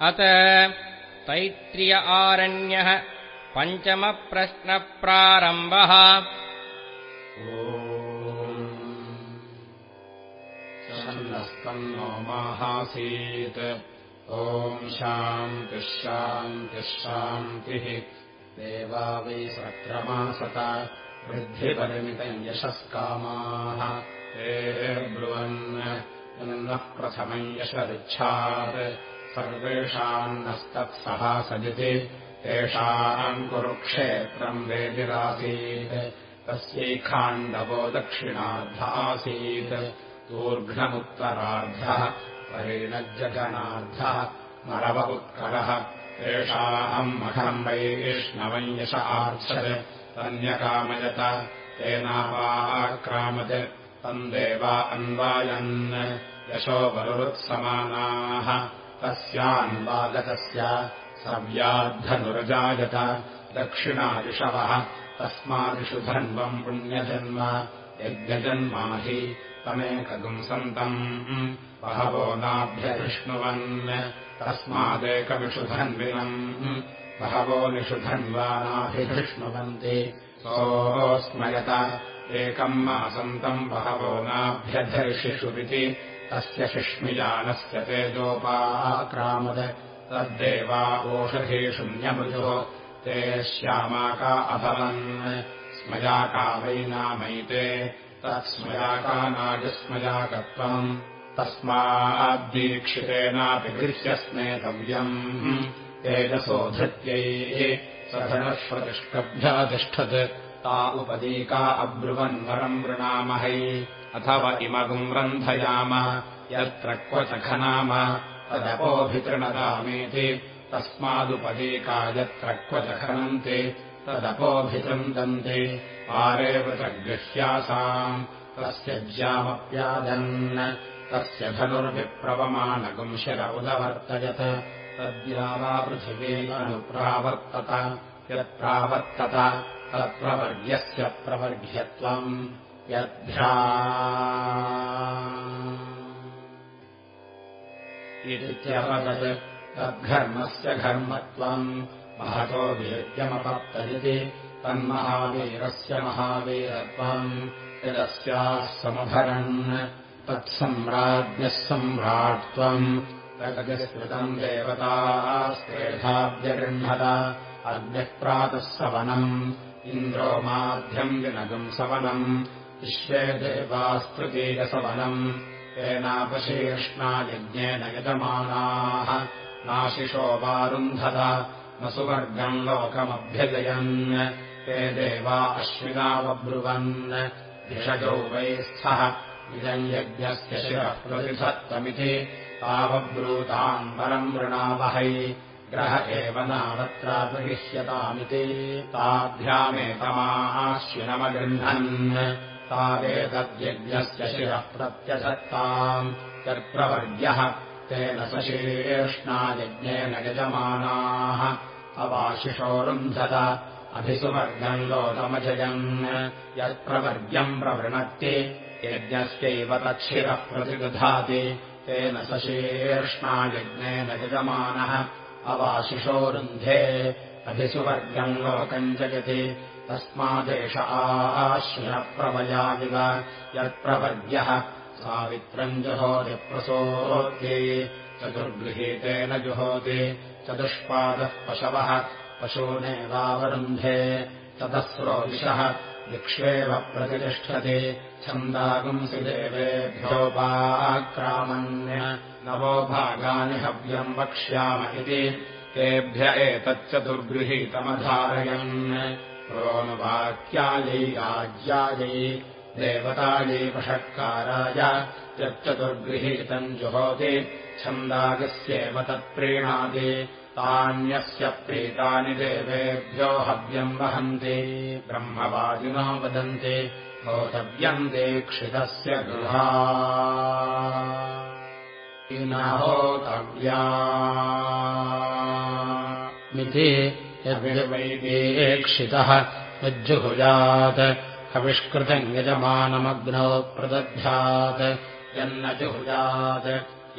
अत तैत्रिय आरण्यः पञ्चमप्रश्नप्रारम्भः। नो माहासीत् ॐ शान्तिः देवा वै सक्रमासत वृद्धिपरिमितम् यशस्कामाः। हे ब्रुवन् नः प्रथमम् यशरिच्छात् सर्वेषाम् नस्तत्सहासदिति तेषाम् कुरुक्षेत्रम् वेदिरासीत्। तस्यैखाण्डवो दक्षिणार्धासीत् दूर्घ्नमुत्तरार्धः परिणज्जगनार्धः मरव उत्करः तेषाम् मखम् वैष्णवम् यश आर्च्छत् तन्यकामयत तेनावाक्रामत् तम् देवा अन्वायन्। यशो बरुरुत्समानाः तस्यान्वागतस्य। सव्याद्धनुरजायत दक्षिणादिषवः तस्मादिषु धन्वम् पुण्यजन्म। यज्ञजन्माहि तमेकगुंसन्तम्। बहवो नाभ्यधिष्णुवन् तस्मादेकविषुधन्विनम् बहवो निषुधन्वानाभिधिष्णुवन्ति सोऽस्मयत। एकम् मासन्तम् बहवो नाभ्यधर्षिषुरिति तस्य शिष्मिजानस्य तेजोपाक्रामद तद्देवा ओषधीषुण्यमृजुः ते श्यामाका अभवन्। स्मयाका वैनामैते तत्स्मयाकानाजस्मयाकत्वम् तस्माद्दीक्षितेनापि गृह्यस्मेतव्यम् तेजसोधृत्यै सधनश्वतिष्कभ्यातिष्ठत् ता उपदीका अब्रुवन्वरम् वृणामहै अथवा इमगुम् रन्धयाम यत्र क्व च खनाम तदपोऽभितृणदामेति तस्मादुपदीका यत्र क्व च खनन्ति तदपोऽभितृन्दन्ति पारेवृतगृह्यासाम् तस्य ज्यामप्यादन्। तस्य धनुर्विप्रवमानगुंशिर उदवर्तयत्। तद्यावापृथिवीमनुप्रावर्तत यत्प्रावर्तत तत्प्रवर्ग्यस्य प्रवर्घ्यत्वम् यद्भ्रा इत्यपदत् तद्घर्मस्य घर्मत्वम् महतो वीर्यमपप्तयति तन्महावीरस्य महावीरत्वम् यदस्याः समभरन् तत्सम्राज्ञः सम्राट्त्वम् तगजस्मृतम् देवतास्तेधाव्यगृह्णत अग्निः प्रातः सवनम् इन्द्रो माध्यम् विनगम् सवनम् विश्वे देवास्तृतीयसवनम् तेनापशीर्ष्णायज्ञेन यजमानाः। नाशिषो वारुन्धत न सुवर्गम् लोकमभ्यजयन्। ते देवा अश्विनावब्रुवन्। भिषजौ वैस्थः इदम् यज्ञस्य शिरः प्रतिधत्तमिति तावब्रूताम् वरम् वृणावहै। ग्रह एव नावत्रापगृह्यतामिति ताभ्यामेतमाश्विनमगृह्णन् तावेतद्यज्ञस्य शिरः प्रत्यधत्ताम् यत्प्रवर्ग्यः तेन सशीर्ष्णायज्ञेन यजमानाः अवाशिषोरुन्धत अभिसुवर्गम् लोकमजयन् यत्प्रवर्ग्यम् प्रवृणक्ति यज्ञस्यैव तच्छिरः प्रतिदधाति तेन सशीर्ष्णायज्ञेन यजमानः अवाशिषोरुन्धे अभिसुवर्गम् लोकम् जयति तस्मादेष आश्विनप्रवयाविव यत्प्रवर्ग्यः सावित्रम् जुहोतिप्रसोत्यै चतुर्गृहीतेन जुहोति चतुष्पादः पशवः पशूनेवावरुन्धे चतस्रोदिशः दिक्ष्वेव प्रतिष्ठति छन्दागुंसि देवेभ्योपाक्रामन्य नवो भागानि हव्यम् वक्ष्याम इति तेभ्य एतच्चतुर्गृहीतमधारयन् प्रोनुवाक्यायै राज्यायै देवतायै वषत्काराय यच्चतुर्गृहीतम् जुहोति छन्दागस्येव तत्प्रीणाति तान्यस्य प्रीतानि देवेभ्यो हव्यम् वहन्ति ब्रह्मवादिनो वदन्ति होतव्यम् दीक्षितस्य गृहाहोतव्यामिति यद्वैदीक्षितः यज्जुहुजात् हविष्कृतम् यजमानमग्नौ प्रदध्यात्। यन्न जुहुजात्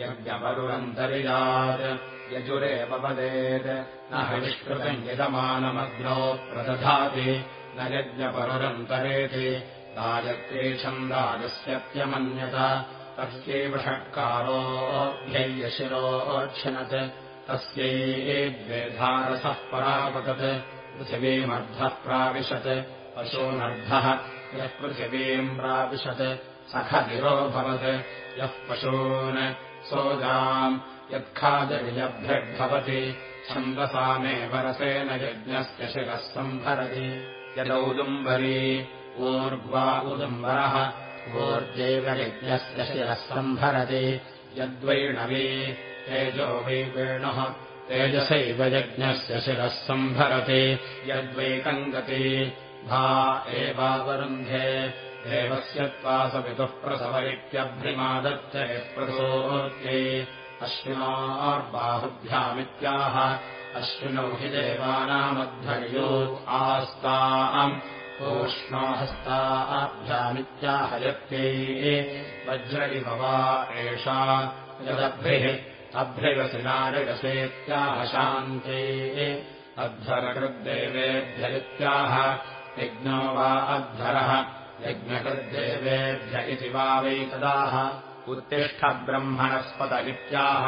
यज्ञपरुरन्तरिजात् यजुरेव वदेत्। न हविष्कृतम् यजमानमग्नौ प्रदधाति न यज्ञपरुरन्तरेति राजत्रे छन्दायस्यत्यमन्यत तस्यैव षट्कारोऽभ्ययशिरोक्षिणत् तस्यैद्वेधारसः परापतत् पृथिवीमर्धः प्राविशत् पशूनर्धः यः पृथिवीम् प्राविशत् सखगिरोऽभवत् यः पशून् सोजाम् यत्खादविलभ्यग्भवति छन्दसामेव रसेन यज्ञस्य शिरः सम्भरति। यदौदुम्बरी ऊर्ध्वा उदुम्बरः ऊर्जेव यज्ञस्य शिरः सम्भरति। यद्वैणवी तेजो वै वेणुः तेजसैव यज्ञस्य शिरः सम्भरति यद्वैकङ्गति भा एवावरुन्धे। देवस्य त्वासपितुः प्रसव इत्यभ्रिमादत्ते प्रसोत्यै अश्विनोर्बाहुभ्यामित्याह। अश्विनौ हि देवानामध्वर्यो आस्ताम्। ऊष्णोहस्ताभ्यामित्याहयत्यै वज्र इव वा एषा। यदभ्रिः अभ्रिवसिनारिरसेत्याह शान्ते। अध्वरकृद्देवेभ्य इत्याह यज्ञो वा अध्वरः यज्ञकृद्देवेभ्य इति वा वैतदाः उत्तिष्ठब्रह्मणस्पत इत्याह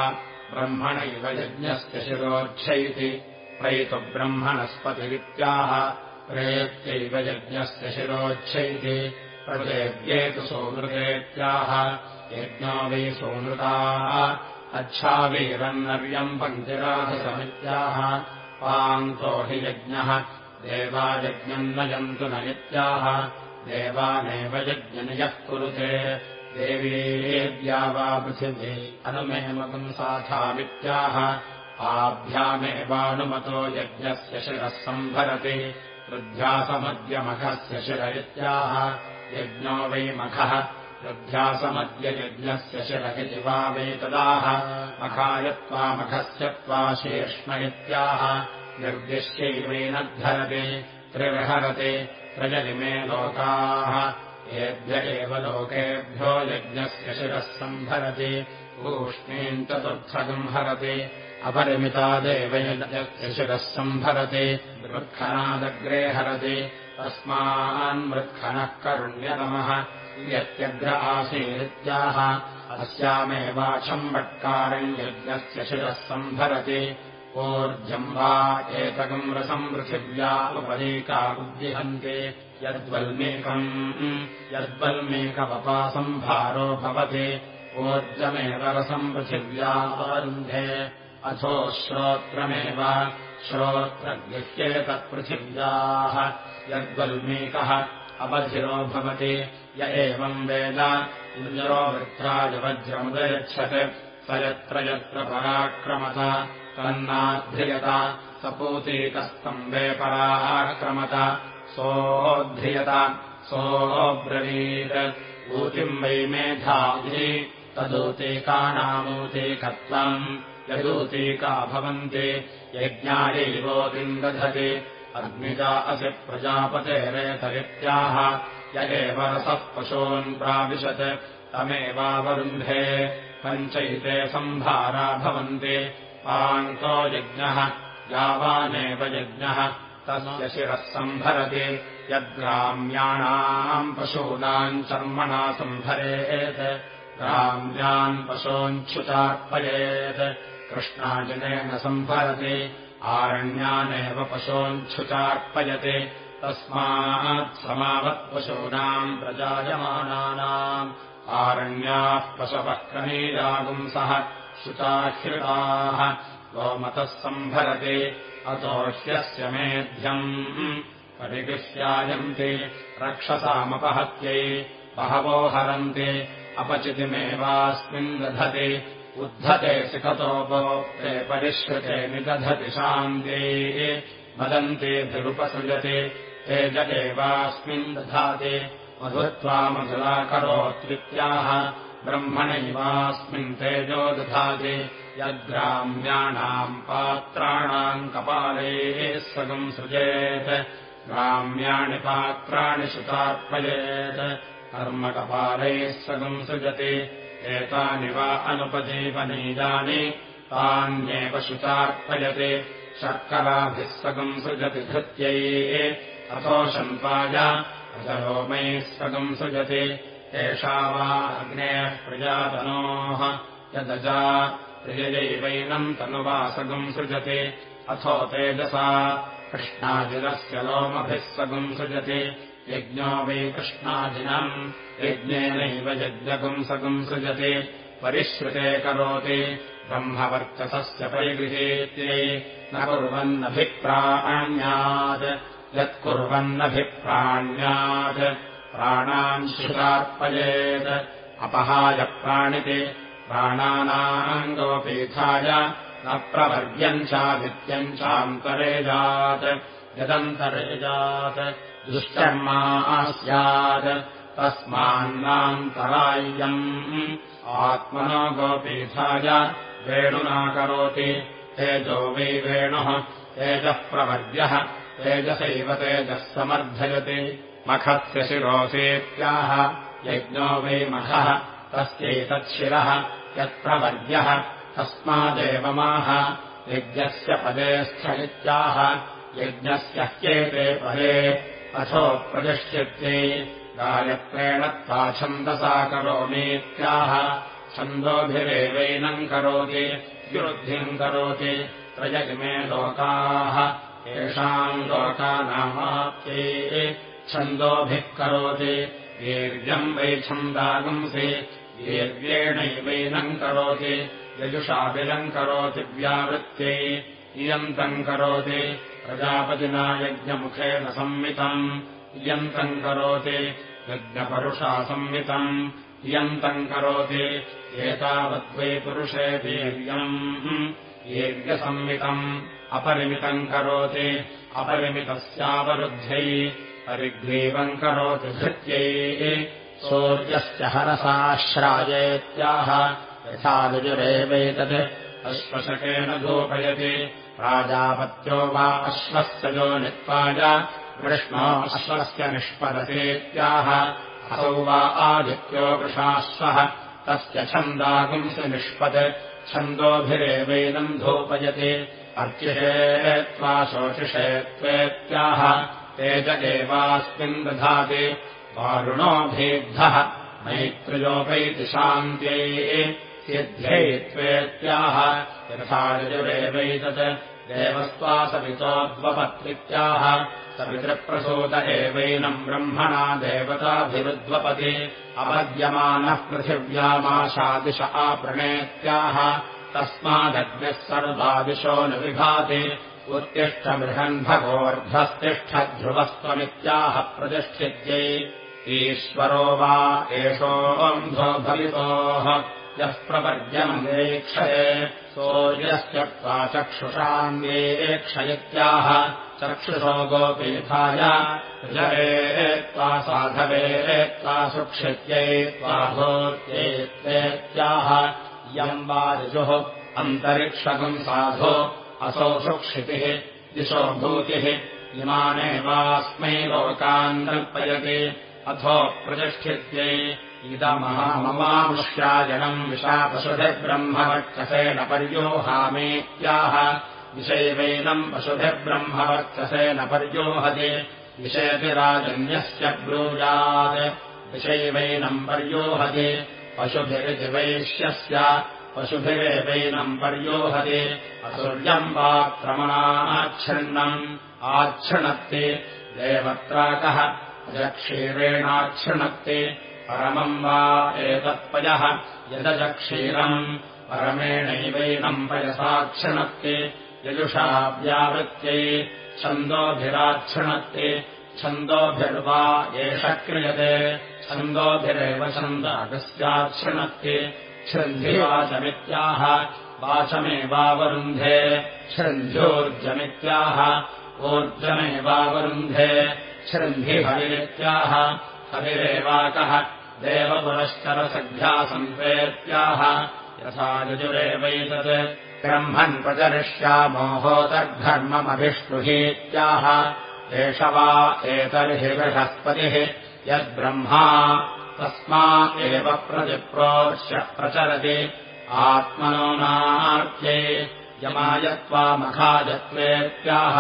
ब्रह्मणैव यज्ञस्य शिरोच्छैति प्रैतुब्रह्मणस्पतिरित्याह प्रेत्यैव यज्ञस्य शिरोच्छैति प्रदेव्येतु सोमृतेत्याह। यज्ञो वै सोमृताः अच्छावीरन्नर्यम् पङ्क्तिराधसमित्याह पान्तो हि यज्ञः देवायज्ञम् नयन्तु न नित्याह देवानेव यज्ञनियः कुरुते। देवीद्या वा पृथिवी अनुमेमकम् साधामित्याह आभ्यामेवानुमतो यज्ञस्य शिरः सम्भरति वृद्ध्यासमद्यमखस्य शिर इत्याह। यज्ञो वै मखः वृद्ध्यासमद्ययज्ञस्य शिर इति वा वेतदाह मखायत्वामखस्य त्वा शीर्ष्ण इत्याह निर्दिश्यैवेनद्धरति त्रिर्हरति त्रयलिमे लोकाः। येभ्य एव लोकेभ्यो यज्ञस्य शिरः सम्भरति ऊष्णीम् चतुर्थकम् हरति अपरिमितादेव यज्ञस्य शिरः सम्भरति मृत्खनादग्रे हरति तस्मान्मृत्खनः करुण्यतमः यत्यग्र आसीदित्याह अस्यामेवाक्षम्बट्कारम् यज्ञस्य शिरः सम्भरति ऊर्जम् वा एतकम् रसम् पृथिव्या उपरीका उद्दिहन्ति यद्वल्मीकम् यद्वल्मीकवपासम्भारो भवति। ऊर्जमेव रसम् पृथिव्यावरुन्धे अथो श्रोत्रमेव श्रोत्रगृह्येतत्पृथिव्याः। यद्वल्मीकः अवधिरो भवति य एवम् वेद इन्द्रो वृत्राजवज्रमुदयच्छत् स यत्र यत्र पराक्रमत तन्नाध्रियत सपूतीकस्तम्बे पराक्रमत सोऽध्रियत सोऽब्रवीत् ऊतिम् वै मेधायि तदूतीकानामूतीकत्वम् यदूतीका भवन्ति यज्ञायैवोतिम् दधति अग्निजा असि प्रजापतेरेतरित्याह य एव रसः पशून् प्राविशत् तमेवावरुन्धे पञ्चैते सम्भारा भवन्ति पान्तो यज्ञः यावानेव यज्ञः तस्य शिरः सम्भरति यद्ग्राम्याणाम् पशूनाम् चर्मणा सम्भरेत् ग्राम्यान् पशूञ्छुचार्पयेत् कृष्णाजनेन सम्भरति आरण्यानेव पशूञ्छुचार्पयति तस्मात् समावत्पशूनाम् प्रजायमानानाम् आरण्याः पशवः क्रमीरागुंसः शुचाह्युताः गोमतः सम्भरति अतो ह्यस्य मेध्यम् परिगृह्यायन्ति रक्षसामपहत्यै बहवो हरन्ति अपचितिमेवास्मिन् दधति उद्धते सिखतोपोक्ते परिश्रुते निदधति शान्ते। मदन्तेभिरुपसृजति ते ज एवास्मिन् दधाति। मधुत्वा मधुराकरोत्वित्याह ब्रह्मणैवास्मिन् तेजो दधाति। यद्ग्राम्याणाम् पात्राणाम् कपालैः सगम् सृजेत्। ग्राम्याणि पात्राणि सुतार्पयेत् कर्मकपालैः सगम् सृजति एतानि वा अनुपजीवनीयानि तान्येव शर्कराभिः स्वगम् सृजति धृत्यै अथो शन्ताय अजरोमैः स्वगम् सृजति। एषा वा अग्नेः प्रजातनोः यदजा प्रिययैवैनम् तनुवासगम् सृजति। अथो तेजसा कृष्णाजिरस्य लोमभिः स्वगम् सृजति यज्ञो वै कृष्णाजिनम् यज्ञेनैव यज्ञपुंसकम् सृजति परिश्रुते करोति। ब्रह्मवर्चसस्य परिगृहेत्यै न कुर्वन्नभिप्राण्यात् यत्कुर्वन्नभिप्राण्यात्। प्राणान् श्रुतार्पयेत्। अपहाय प्राणिति। प्राणानाङ्गोपीठाय न प्रवर्ग्यम् चादित्यम् चान्तरेजात् यदन्तरेजात् दुष्कर्मा स्यात् तस्मान्नान्तराय्यम् आत्मनो गोपीठाय वेणुना करोति तेजो वै वेणुः। तेजः प्रवर्यः। तेजसैव तेजः समर्थयति। मखस्य शिरोऽसेत्याह यज्ञो वै मखः। तस्यैतच्छिरः। यत्प्रवर्यः तस्मादेवमाह। यज्ञस्य पदे स्थलित्याह। यज्ञस्य ह्येते पदे अथो प्रतिष्ठित्यै गायत्रेण त्वा छन्दसा करोमीत्याह छन्दोभिरेवैनम् करोति विरुद्धिम् करोति त्रयगिमे लोकाः। येषाम् लोकानामाप्यै छन्दोभिः करोति। वीर्यम् वै छन्दागुंसि वीर्येणैवैनम् करोति। यजुषाबिलम् करोति व्यावृत्त्यै इयन्तम् करोति प्रजापतिना यज्ञमुखेन संमितम्। इयन्तम् करोति यज्ञपरुषा संमितम्। इयन्तम् करोति एतावद्वै पुरुषे वीर्यम्। वीर्यसंमितम् अपरिमितम् करोति अपरिमितस्यावरुद्ध्यै परिग्रीवम् करोति धृत्यै। सूर्यस्य हरसाश्रायेत्याह यथा ऋजुरेवैतत् अश्वशकेन धूपयति प्राजापत्यो वा अश्वस्य जो नित्वाय कृष्णो अश्वस्य निष्पदतेत्याह असौ वा आदित्यो वृषाश्वः तस्य छन्दागुंसि निष्पत् छन्दोभिरेवैनम् धूपयति अर्चिषे त्वा शोचिषे त्वेत्याह तेज एवास्मिन् दधाति वारुणोऽभेद्धः मैत्र्योपैति शान्त्यै सिद्ध्यै त्वेत्याह यथाजुरेवैतत् देवस्त्वासवितोद्वपत्वित्याह सवितृप्रसूत एवैनम् ब्रह्मणा देवताभिरुद्वपति अपद्यमानः पृथिव्यामाशादिश आपृणेत्याह। तस्मादग्निः सर्वादिशो न विभाति। उत्तिष्ठबृहन्भगोर्ध्वस्तिष्ठध्रुवस्त्वमित्याह प्रतिष्ठित्यै। ईश्वरो वा एषोऽन्धो भवितोः यः प्रवर्ग्यमन्वेक्षये सूर्यस्य त्वा चक्षुषान्वेक्षयित्याह चक्षुषो गोपीठाय जरे त्वा साधवे त्वा सुक्षित्यै त्वा भूत्यै त्वेत्याह। यम् वा ऋजुः अन्तरिक्षकम् साधो। असौ सुक्षितिः दिशो भूतिः। इमानेवास्मै लोकान् कल्पयति। अथो प्रतिष्ठित्यै इदमहाममामुष्याजनम् विशापशुभिब्रह्मवर्चसेन पर्योहामेत्याह। विषैवैनम् पशुभिब्रह्मवर्चसेन पर्योहति। विषयति राजन्यस्य ब्रूयात्। विषैवैनम् पर्योहति। पशुभिरिति वैश्यस्य। पशुभिरेवैनम् पर्योहति। असुर्यम् वा क्रमणाच्छृण्णम् आच्छृणत्ति। देवत्राकः अजक्षीरेणाच्छृणत्ति परमम् वा एतत्पयः यदजक्षीरम् परमेणैवैनम् पयसाक्षिणत्ति यजुषाव्यावृत्त्यै छन्दोभिराच्छृणत्ति छन्दोभिर्वा एष क्रियते छन्दोभिरेव छन्दागस्याच्छृणत्ति छृन्धिवाचमित्याह वाचमेवावरुन्धे छृन्ध्योर्जमित्याह ऊर्जमेवावरुन्धे छृन्धिहविरित्याह हविरेवाकः देवपुरश्चरसङ्ख्यासन्त्वेत्याह यथा यजुरेवैतत्। ब्रह्मन् प्रचरिष्यामोहोदर्धर्ममभिष्णुहीत्याह एष वा एतर्हि बृहस्पतिः। यद्ब्रह्मा तस्मा एव प्रतिप्रोष्य प्रचरति। आत्मनो नार्त्यै यमायत्वामखाजत्वेत्याह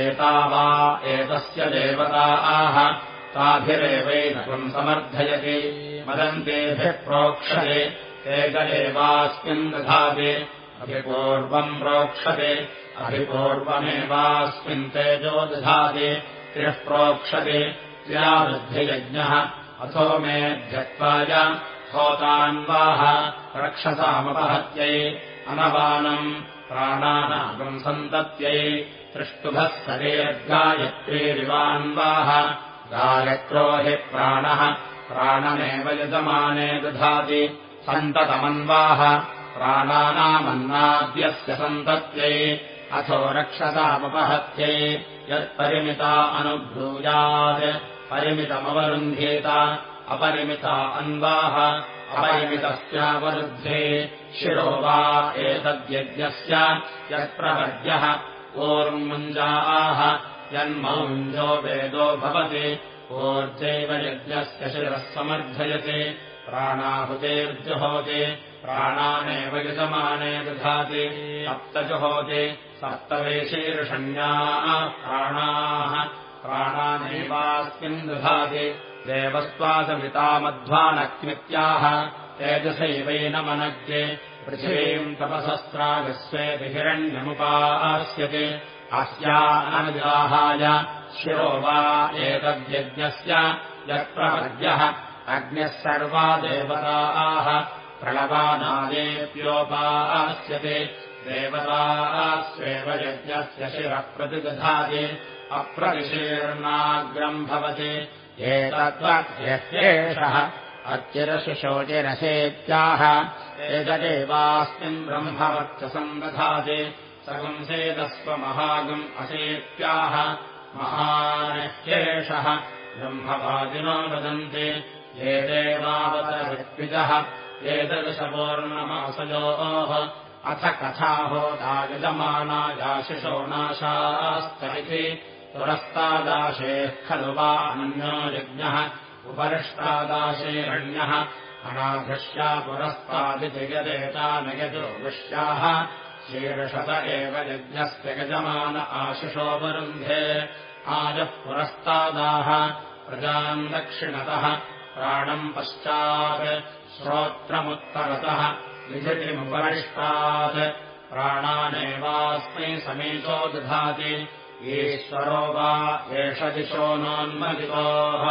एता वा एतस्य देवता। आह ताभिरेवैनकम् समर्थयति। मदन्तेभिः प्रोक्षते। एकदेवास्मिन् दधाति। अभिपूर्वम् प्रोक्षते। अभिपूर्वमेवास्मिन् तेजो दधाति। त्रिः प्रोक्षते। त्र्यावृद्धियज्ञः। अथो मे ध्यक्त्वाय होतान्वाह। रक्षसामपहत्यै। अनवानम् प्राणानागम् सन्तत्यै। तृष्टुभः सरेर्गायत्रीरिवान्वाह गायत्रो हि प्राणः। प्राणमेव यजमाने दधाति। सन्ततमन्वाह। प्राणानामन्नाद्यस्य सन्तत्यै। अथो रक्षसामपहत्यै यत्परिमिता अनुभूयात्। परिमितमवरुन्ध्येत अपरिमिता अन्वाह। अपरिमितस्यावरुद्धे। शिरो वा एतद्यज्ञस्य। यत्प्रवर्ग्यः ओर्मुञ्जाः यन्मौञ्जो वेदो भवति ऊर्जैव यज्ञस्य शिरः समर्थयति। प्राणाहुतेर्जुहोति प्राणानेव यजमाने दधाति। सप्तजुहोति सप्तवेशीर्षण्याः प्राणाः। प्राणानेवास्मिन् दधाति। देवस्त्वासमितामध्वानक्मित्याह तेजसैवैनमनज्ञे पृथिवीम् तपसस्त्रागस्वेति हिरण्यमुपास्यते अस्यानविदाहाय शिरो वा एतद्यज्ञस्य यत्प्रवर्ग्यः अग्निः सर्वा देवताः प्रणवानादेऽप्योपास्यते देवतास्वेव यज्ञस्य शिरः प्रतिदधाति। अप्रविशीर्णाग्रम् भवति। एतद्वद्यः अर्चिरशिशोचिरसेत्याह एतदेवास्मिन् ब्रह्मवर्चसम् दधाति। सर्वंसेदस्वमहागम् असेत्याह। महानह्येषः ब्रह्मवादिनो वदन्ति। ये देवावतऋत्विजः एतदृशपूर्णमासयोः अथ इति पुरस्तादाशेः खलु वा अन्यो यज्ञः उपरिष्टादाशेरण्यः अनाधृष्या पुरस्तादिति यदेतानयजो विश्याः शीर्षत एव यज्ञस्य यजमान आशिषोपरुन्धे आजः पुरस्तादाः प्रजाम् दक्षिणतः प्राणम् पश्चात् श्रोत्रमुत्तरतः विधिमुपरिष्टात् प्राणानेवास्मै समीचो दधाति ईश्वरो वा एष दिशो नोन्मदितोः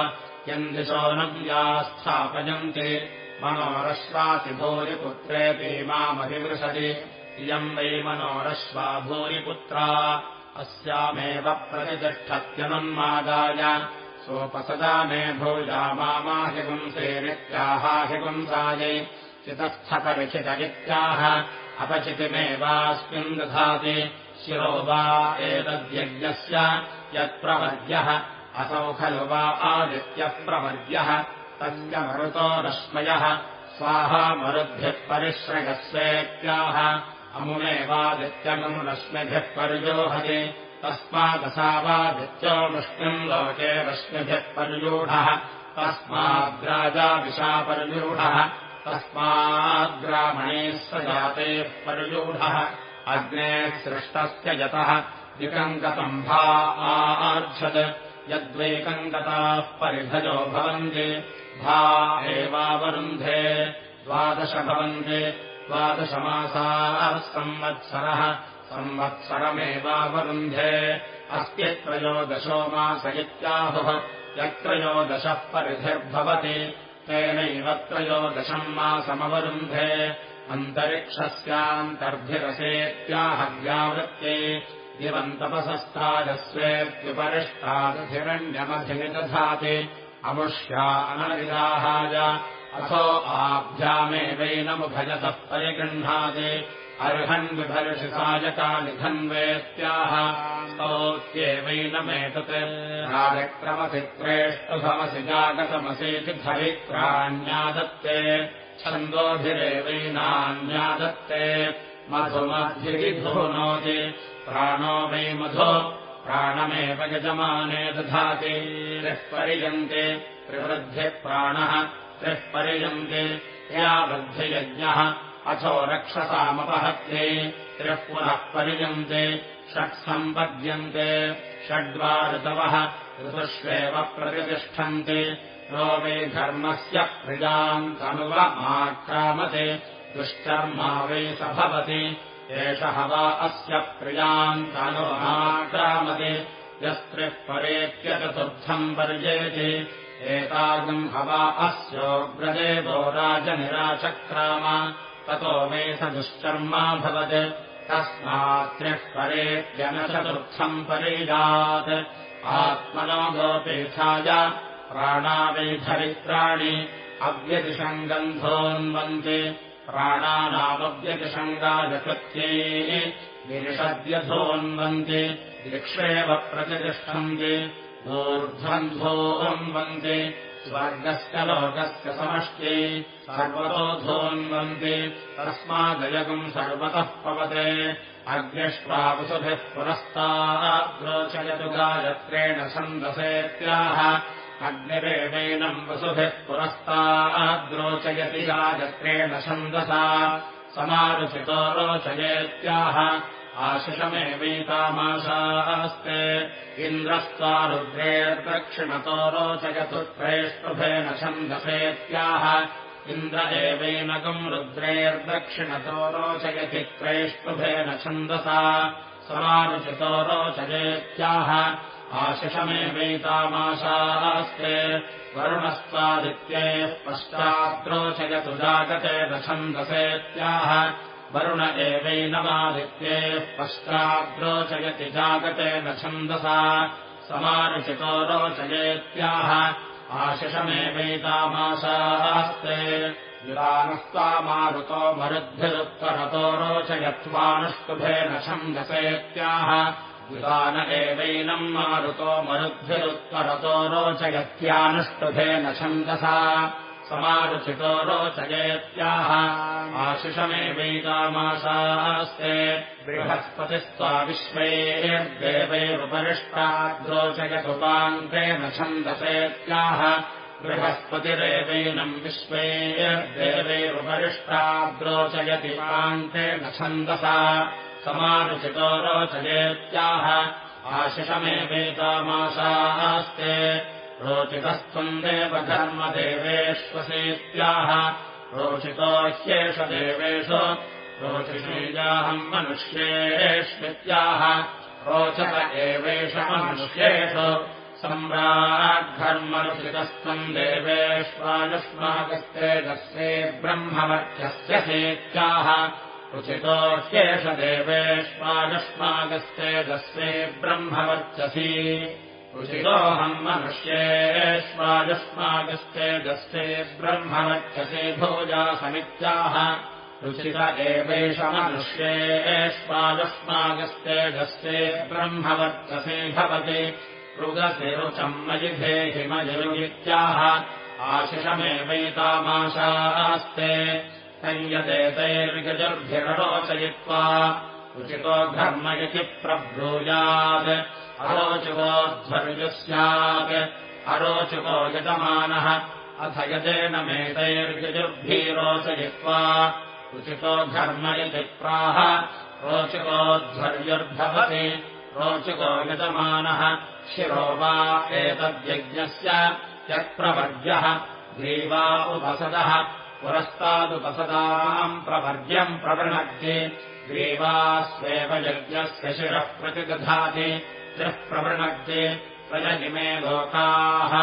यम् दिशो नद्या स्थापयन्ति मनोरश्वाति भूरिपुत्रेऽपि मामभिवृशति इयम् वै मनोरश्वा भूरिपुत्रा। अस्यामेव प्रतितिष्ठत्यनुन्मादाय। सोपसदा मे भूया मामाहिपुंसेरित्याहाहिपुंसायै चितस्थपरिचितरित्याह अपचितिमेवास्मिन् दधाति। शिरो वा एतद्यज्ञस्य यत्प्रवर्ग्यः असौ खलु वा आदित्यप्रवर्ग्यः तस्य मरुतो रश्मयः। स्वाहा मरुद्भिः परिश्रयस्वेत्याह। अमुमेवादित्यमुम् रश्मिभिः पर्योहति तस्मादसावादित्यो विष्णुम् लोके रश्मिभिः पर्यूढः तस्माद्राजाविशापर्यूढः तस्माद्ग्रामणैः स जातेः पर्यूढः अग्नेः सृष्टस्य यतः। विकङ्कतम्भा आर्च्छत् यद्वैकङ्कताः परिभजो भवन्ति भा एवावरुन्धे द्वादश भवन्ति द्वादशमासाः संवत्सरः संवत्सरमेवावरुन्धे अस्ति त्रयोदशो मास इत्याहुः यत्रयोदशः परिधिर्भवति तेनैव त्रयोदशम् मासमवरुन्धे अन्तरिक्षस्यान्तर्भिरसेत्याहव्यावृत्ते दिवन्तपसस्तादस्वेत्युपरिष्टादधिरण्यमधिनिदधाति अमुष्या अनविदाहाय। अथो आभ्यामेवैनमुभजतः परिगृह्णाति। अर्हन् विभर्षिसायकानिधन्वेत्याह स्तौत्येवैनमेतत् राजक्रमसित्रेष्टुभमसि जागतमसीति धरित्राण्यादत्ते छन्दोभिरेवैनान्यादत्ते मधुमद्भिरिधुनोति प्राणो वै मधु प्राणमेव यजमाने दधाति। त्रिः पर्यन्ते त्रिवृद्धिः प्राणः त्रिः पर्यन्ते या वृद्धियज्ञः अथो रक्षसामपहत्ये। त्रिः पुनः परियन्ते षट् सम्पद्यन्ते षड्वा ऋतवः ऋतुष्वेव प्रतितिष्ठन्ति नो मे धर्मस्य प्रियाम् तनुवमाक्रामते दुश्चर्मा वै स भवति एष हवा अस्य प्रियाम् तनुवमाक्रामते यस्त्रिः परेत्यचतुर्थम् पर्येति। एतागम् हवा अस्योग्रदेवो राजनिराचक्राम ततो मे स दुश्चर्माभवत् तस्मात्रिः परेत्यनचतुर्थम् परिजात्। आत्मनो गोपीठाय प्राणावैधरित्राणि अव्यतिषङ्गन्धोऽन्वन्ति प्राणानामव्यतिषङ्गायकृत्यै विनिषद्यथोऽन्वन्ति दिक्षेव प्रतिष्ठन्ति ऊर्ध्वन्धोऽन्वन्ति स्वर्गस्य लोकस्य समष्टि सर्वतोऽधोऽन्वन्ति तस्मादयगम् सर्वतः पवते अग्निष्वावसुभिः पुरस्ताद्रोचयतु गायत्रेण छन्दसेत्याह अग्निरेवैनम् वसुभिः पुरस्ताद्रोचयति गायत्रेण छन्दसा। समारुचितो रोचयेत्याह। आशिषमेवैतामाशास्ते इन्द्रस्त्वा रुद्रेर्दक्षिणतो रोचयतु त्रैष्टुभेन छन्दसेत्याह। इन्द्र एवैनकम् रुद्रेर्दक्षिणतो रोचयति त्रैष्टुभेन छन्दसा। समारुचितो रोचयेत्याह आशिषमेवैतामाशास्ते वरुणस्त्वादित्यैः पश्चाद्रोचयतु जागते छन्दसेत्याह वरुण एवैनमादित्यैः पश्चाद्रोचयति जागते छन्दसा समारुचितो रोचयेत्याह आशिषमेवैतामाशास्ते विरानस्त्वामारुतो मरुद्भिरुत्तरतो रोचयत्वानुष्टुभेन छन्दसेत्याह विदान एवैनम् मारुतो मरुद्भिरुत्तरतो रोचयत्यानुष्टुभेन छन्दसा। समारुचितो रोचयेत्याह। आशिषमेवैतामाशास्ते बृहस्पतिस्त्वा विश्वैर्देवैरुपरिष्टाद्रोचयतुपान्तेन छन्दसेत्याह। बृहस्पतिरेवैनम् विश्वैर्देवैरुपरिष्टाद्रोचयति पान्तेन छन्दसा समारुचितो रोचयेत्याह आशिषमेवैतामाशास्ते रोचितस्त्वम् देवधर्मदेवेष्वसेत्याह रोचितो ह्येष देवेषु। रोचिषीजाहम् मनुष्येष्वित्याह। रोचत एवेष मनुष्येषु। सम्राड्घर्मरुचितस्त्वम् देवेष्वायुष्माकस्तेजस्ये ब्रह्मवर्त्यस्य सेत्याह रुचितो ह्येष देवेष्वायुष्माकस्तेजस्ये ब्रह्मवर्चसी रुचितोऽहम् ब्रह्मवर्चसे भोजा समित्याह रुचित एवेष मनुष्येष्वायुष्माकस्तेजस्ये ब्रह्मवर्चसे भवति। रुदसि रुचम् मयि धेहि मयुरुगित्याह आशिषमेवैतामाशास्ते संयतेतैर्गजुर्भिररोचयित्वा रुचितो घर्म इति प्रब्रूयात् अरोचुकोध्वर्युः स्यात्। अरोचुको यजमानः अथ यजेन मेतैर्गजुर्भिरोचयित्वा रुचितो घर्म इति प्राह। रोचुकोध्वर्युर्भवति रोचुको यजमानः शिरो वा एतद्यज्ञस्य यत्प्रवर्ग्यः ग्रीवा उपसदः पुरस्तादुपसदाम् प्रवर्ग्यम् प्रवृणक्ति ग्रीवास्वेव यज्ञस्य शिरः प्रतिदधाति। त्रिः प्रवृणक्ति प्रजनिमे लोकाः।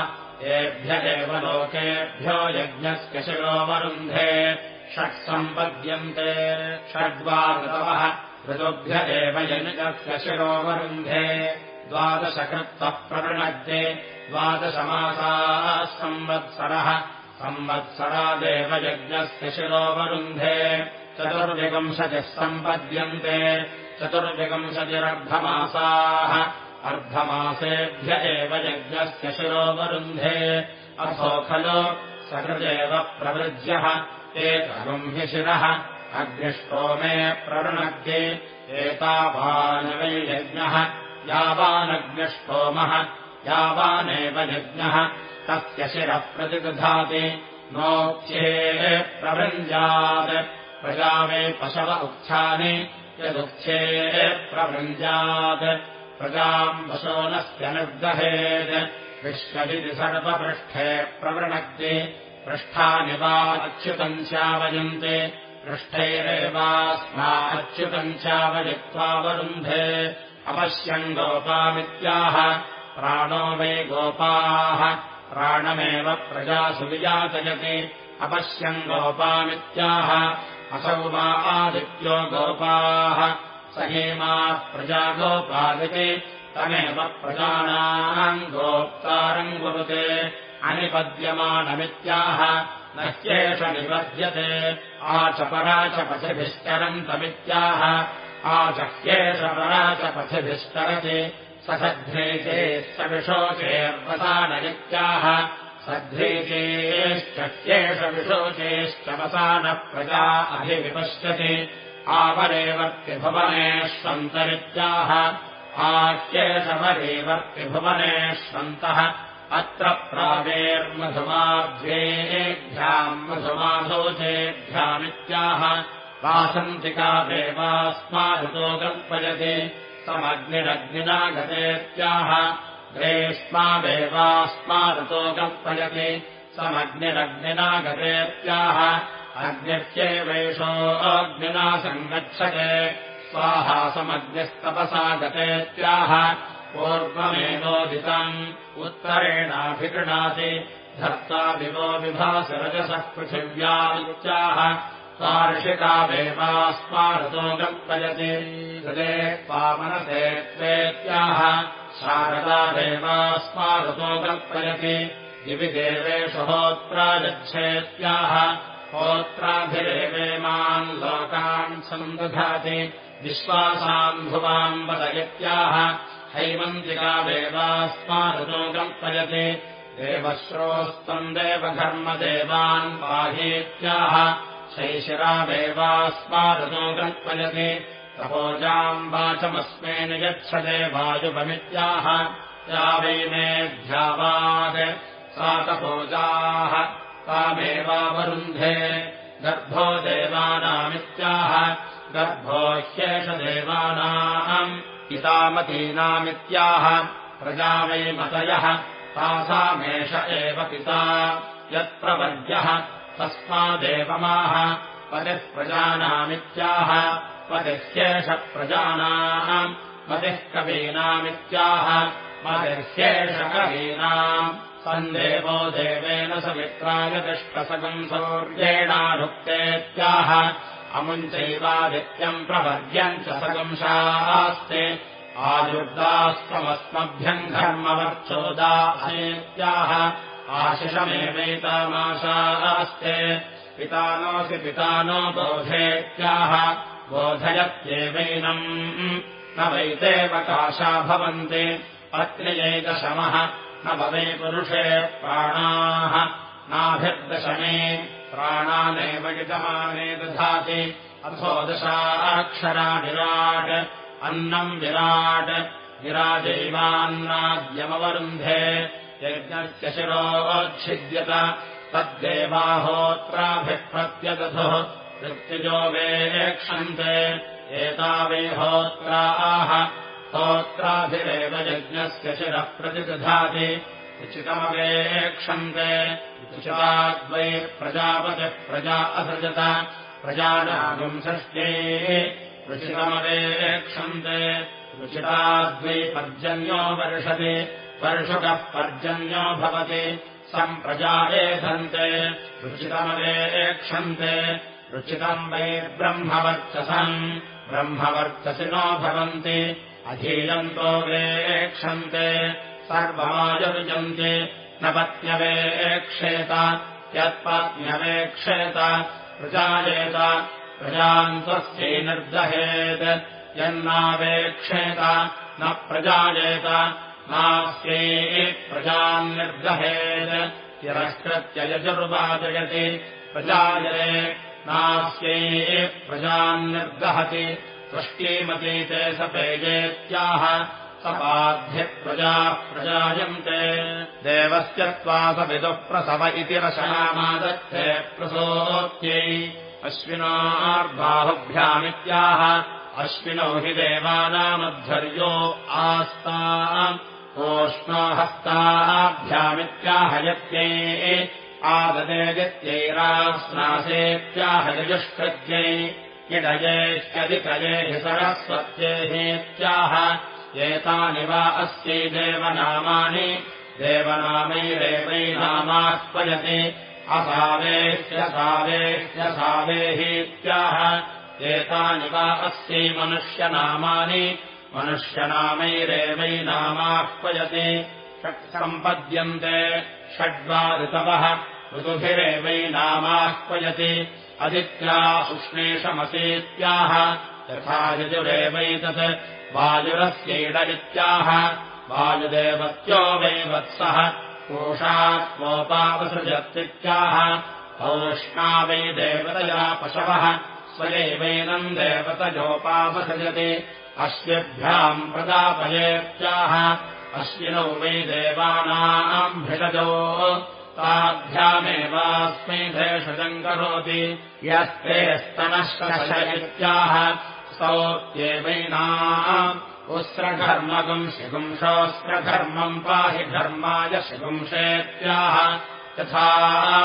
एभ्य एव लोकेभ्यो यज्ञस्य शिरोवरुन्धे षट् सम्पद्यन्ते षड्वा ऋतवः ऋतुभ्य एव यज्ञस्य शिरोवरुन्धे द्वादशकृत्तः प्रवृणक्ति द्वादशमासाः संवत्सरः संवत्सरादेव यज्ञस्य शिरोवरुन्धे चतुर्विंशतिः सम्पद्यन्ते चतुर्विंशतिरर्धमासाः। अर्धमासेभ्य एव यज्ञस्य शिरोवरुन्धे। अथो खलु सकृदेव प्रवृज्यः एतगुम्हि शिरः अग्निष्टोमे प्रवृणग्े एतावान् वै यज्ञः यावानग्निष्टोमः यावानेव यज्ञः तस्य शिरः प्रतिदधाति नोच्ये प्रवृञ्जात्। प्रजा वे पशव उक्थानि यदुक्थे प्रवृञ्जात्। प्रजाम् वशोनस्य निर्दहेत्। विश्वजिति सर्वपृष्ठे प्रवृणक्ति पृष्ठानि वा अच्युतम् चावयन्ति। पृष्ठैरेवास्मा अच्युतम् चावयित्वावरुन्धे अपश्यम् गोपामित्याह प्राणो वै गोपाः प्राणमेव प्रजासु विजातयति। अपश्यम् गोपामित्याह। असौ वा आदित्यो गोपाः। स हेमाः प्रजा गोपादिति। तमेव प्रजानाम् गोप्तारम् कुरुते अनिपद्यमानमित्याह। न ह्येष निपद्यते आचपरा च पथिभिश्चरन्तमित्याह आचह्येष परा च पथिभिश्चरति स सध्रेते सविशोचेर्वसाननित्याह सध्रेतेश्चह्येष विशोचेश्चवसानः प्रजा अभिविपश्यति। आवरेवर्तिभुवनेष्वन्तरित्याह आह्येषवरेवर्तिभुवनेष्वन्तः अत्र प्रावेर्मधुमाभ्येभ्याम् मधुमाधोचेभ्यामित्याह वासन्तिका देवास्मादुतो कल्पयति समग्निरग्निना गतेत्याह ग्रेष्मादेवास्मादतो कल्पयति। समग्निरग्निना गतेत्याह अग्नित्येवेषो अग्निना सङ्गच्छते स्वाहा समग्निस्तपसा गतेत्याह पूर्वमेनोदितम् उत्तरेणाभिगृणाति धर्ता दिवो विभासरजसः स्वार्षिकादेवास्मारतो कल्पयति। हृदे पामनसे त्वेत्याह। शारदादेवास्मारतो कल्पयति। दिवि देवेषु होत्रागच्छेत्याह होत्राभिरेवेमान् लोकान् सन्दधाति। विश्वासाम् भुवाम् वदयत्याह हैमन्तिकादेवास्मारतो कल्पयति। देवश्रोस्तम् देवधर्मदेवान् पाहीत्याह शैशिरादेवास्मारतो कल्पयति तपोजाम् वाचमस्मे निगच्छते वायुपमित्याह। या वै मेऽध्यावात् सा तपोजाः। तामेवावरुन्धे गर्भो देवानामित्याह। गर्भो ह्येषदेवानाम् पितामतीनामित्याह। प्रजा वै मतयः। तासामेष एव पिता। यत्प्रवर्यः तस्मादेवमाह पतिः प्रजानामित्याह। पतिह्येष प्रजानाम्। मतिः कवीनामित्याह। मतिह्येष कवीनाम्। सन्देवो देवेन सौर्येणानुक्तेत्याह अमुञ्चैवादित्यम् प्रवर्यम् च सगंशास्ते आयुर्दास्तमस्मभ्यम् धर्मवर्चोदाहेत्याह आशिषमेवैतामाशास्ते। पितानोऽसि पितानो बोधेत्याह बोधयत्येवैनम्। न वैतेवकाशा भवन्ति पत्न्यैकशमः न भवे पुरुषे प्राणाः। नाभिर्दशमे प्राणानेव यजमाने दधाति अथो दशाक्षरा विराट् अन्नम् विराट् विराजैवान्नाद्यमवरुन्धे यज्ञस्य शिरोच्छिद्यत तद्देवाहोत्राभिः प्रत्यदधुः मृत्युजो वेक्षन्ते एतावे होत्राः। होत्राभिरेव यज्ञस्य शिरः प्रतिदधाति उचितमवेक्षन्ते। उचिताद्वै प्रजापतिः प्रजा असृजत प्रजानागम् षष्ठे रुचितमवेक्षन्ते रुचिताद्वै पर्जन्यो वर्षति वर्षुकः पर्जन्यो भवति। सम्प्रजा एधन्ते रुचितमवेक्षन्ते रुचितम् वै ब्रह्मवर्चसम् ब्रह्मवर्चसिनो भवन्ति। अधीयन्तो वेक्षन्ते सर्वमायुर्यन्ति न पत्न्यवेक्षेत यत्पत्न्यवेक्षेत प्रजायेत। प्रजाम् त्वस्यै निर्दहेत्। यन्नावेक्षेत न प्रजायेत नास्यै प्रजाम् निर्दहेत् तिरस्कृत्य यजुर्वादयति प्रजायते। नास्यै प्रजाम् निर्दहति। तुष्टीमतीते सपेजेत्याह सपाद्भिः प्रजाः प्रजायन्ते। देवस्य त्वा सविदुः प्रसव इति रशनामादत्ते प्रसोत्यै। अश्विनार्बाहुभ्यामित्याह अश्विनौ हि देवानामध्वर्यो आस्ता ओष्णो हस्ताभ्यामित्याहयत्यै आददेत्यैरास्नासेत्याहयजुष्कृत्यै इडयेत्यधिकये हि सरस्वत्येहेत्याह एतानि वा अस्यै देवनामानि देवनामैरेवैनामाह्वयति असावेह्यसावेह्यसावेहीत्याह एतानि वा अस्यै मनुष्यनामानि मनुष्यनामैरेवैनामाह्वयति षट्सम्पद्यन्ते षड्वा ऋतवः ऋतुभिरेवैनामाह्वयति अदित्या उष्णेशमसीत्याह यथा यजुरेवैतत् वायुरस्यैड इत्याह वायुदेवत्यो वै वत्सः कोषात्मोपावसृजत्वित्याह औष्णा वै देवतया पशवः स्वयैवैनम् देवतयोपावसृजति अश्वभ्याम् प्रदापयेत्याह अश्विनौ वै देवानाम् भिषजो ताभ्यामेवास्मै भेषजम् करोति। यस्ते स्तनश्रशयित्याह स्तौत्येवैना उस्रघर्मगुम् शिगुंशोऽस्रघर्मम् पाहि घर्माय शिगुंसेत्याह यथा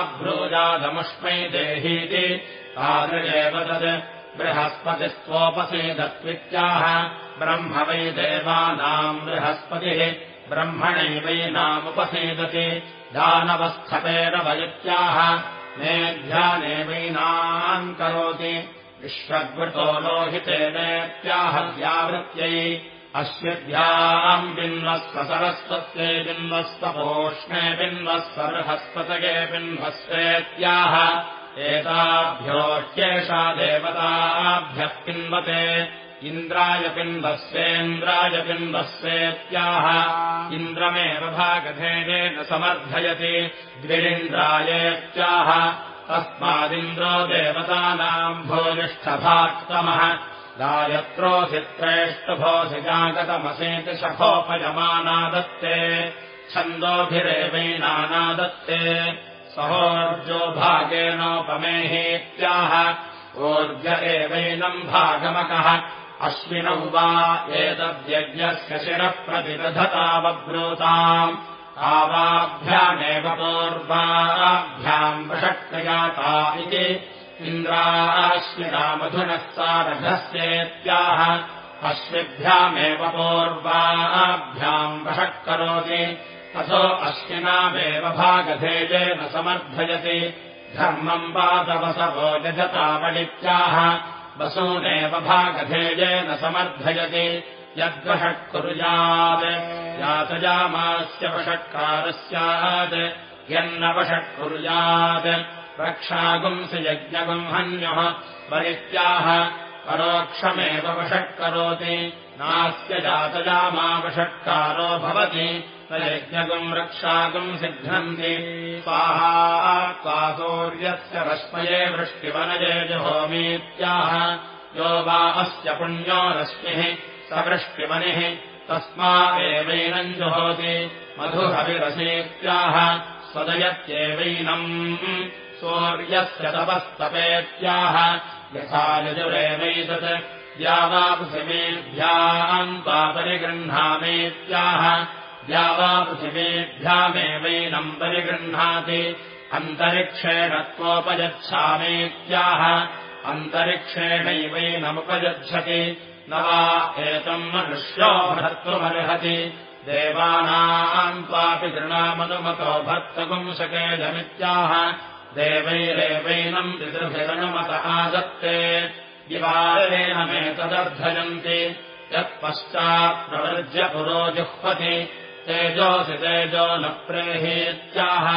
ब्रूजादमुष्मै देहीति। तादृगेव तत् बृहस्पतिस्त्वोपसेदत्वित्याह ब्रह्म वै देवानाम् बृहस्पतिः। ब्रह्मणैवैनामुपसेदति। दानवस्थपेन वयत्याह मेध्यानेवैनाम् करोति। विश्वद्वृतो लोहितेनेत्याहव्यावृत्यै अश्विभ्याम् बिन्वस्व सरस्वत्यै बिन्वस्वपोष्णे बिन्वस्व बृहस्पतये बिन्वस्वेत्याह एताभ्योऽह्येषा देवताभ्यः पिन्वते। इन्द्राय पिन्वस्वेन्द्राय पिन्वस्वेत्याह इन्द्रमेव भागधेयेन समर्थयति। द्विरिन्द्रायेत्याह। तस्मादिन्द्रो देवतानाम् भोजिष्ठभाक्तमः। गायत्रोऽसित्रेष्टभोऽसिजागतमसेति शखोपयमानादत्ते। छन्दोभिरेवैनानादत्ते सहोर्जो भागेनोपमेहेत्याह। ऊर्ज एवैनम् भागमकः। अश्विनौ वा एतद्यज्ञस्य शिरः प्रतिदधतावब्रूताम् आवाभ्यामेव पूर्वाभ्याम् वषक्तजाता इति। इन्द्राश्विनामधुनः सारभस्येत्याह अश्विभ्यामेव पूर्वाभ्याम् वषक्करोति अथो अश्विनामेव भागधेयेन समर्थयति। धर्मम् पादवसवो यजतावडित्याह वसूनेव भागधेयेन समर्थयति। यद्वषट्कुर्यात् यातजामास्य वषट्कारः स्यात् यन्नवषट्कुर्यात् रक्षागुंसि यज्ञगुंहन्यः परित्याह परोक्षमेव वषट्करोति नास्य जातजामावषट्कारो भवति न यज्ञगुम् रक्षागुम् सिद्धन्ति स्वाहा त्वासूर्यस्य रश्मये वृष्टिवनये जुहोमीत्याह। यो वा अस्य पुण्यो रश्मिः सवृष्टिमनिः तस्मा एवैनम् जुहोति मधुहविरसेत्याह स्वदयत्येवैनम् सूर्यस्य तपस्तपेत्याह। यथा यजुरेवैतत् द्यावापृथिवीभ्याम् परिगृह्णामेत्याह द्यावापृथिवीभ्यामेवैनम् परिगृह्णाति अन्तरिक्षेण त्वोपयच्छामेत्याह अन्तरिक्षेणैवैनमुपयच्छति न वा एतम् मनुष्यो भर्तुमर्हति। देवानाम् त्वापि तृणामनुमतो भर्तपुंसकेजमित्याह। देवैरेवैनम् पितृभिरनुमत आदत्ते दिवारेणमेतदर्धयन्ति यत्पश्चात्प्रवृज्य पुरो जुह्वति तेजोऽसि तेजो न प्रेहेत्याह।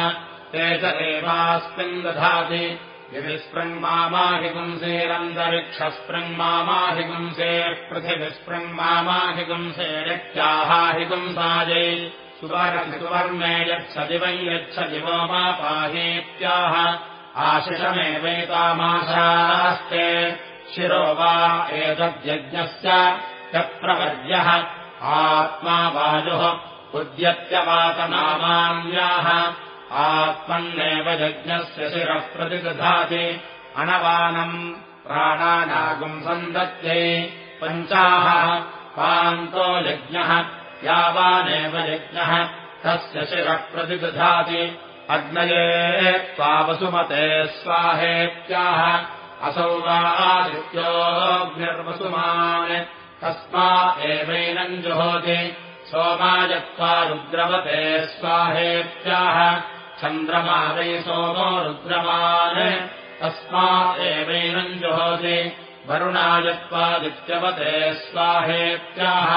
तेज एवास्मिन् दधाति। गिरिस्पृङ्मामाहिपुंसेरन्तरिक्षस्पृङ्मामाहिपुंसेः पृथिविस्पृङ्मामाहिपुंसेरित्याहाहिपुंसायै सुवर्मे यच्छति वै यच्छति वो मा पाहेत्याह। आशिषमेवैतामाशास्ते। शिरो वा एतद्यज्ञस्य यप्रवर्यः आत्मा वायुः उद्यत्यवातनामान्याः आत्मन्नेव यज्ञस्य शिरः प्रतिदधाति। अणवानम् प्राणानागुम् सन्दत्यै पञ्चाः पान्तो यज्ञः यावानेव यज्ञः तस्य शिरः प्रतिदधाति। अग्नये त्वावसुमते स्वाहेत्याह। असौ वा आदित्योऽग्निर्वसुमान्। तस्मा एवैनम् जुहोति सोमायत्वा रुद्रवते स्वाहेत्याह। चन्द्रमा वै सोमो रुद्रमान् तस्मा एवैनम् जुहोति वरुणायत्वादित्यवते स्वाहेत्याह।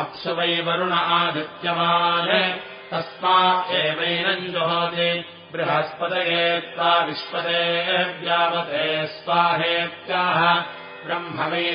अप्सु वै वरुण आदित्यमान् तस्मा एवैनम् जुहोति बृहस्पतये त्वा विश्वते व्यावते स्वाहेत्याह। ब्रह्म वै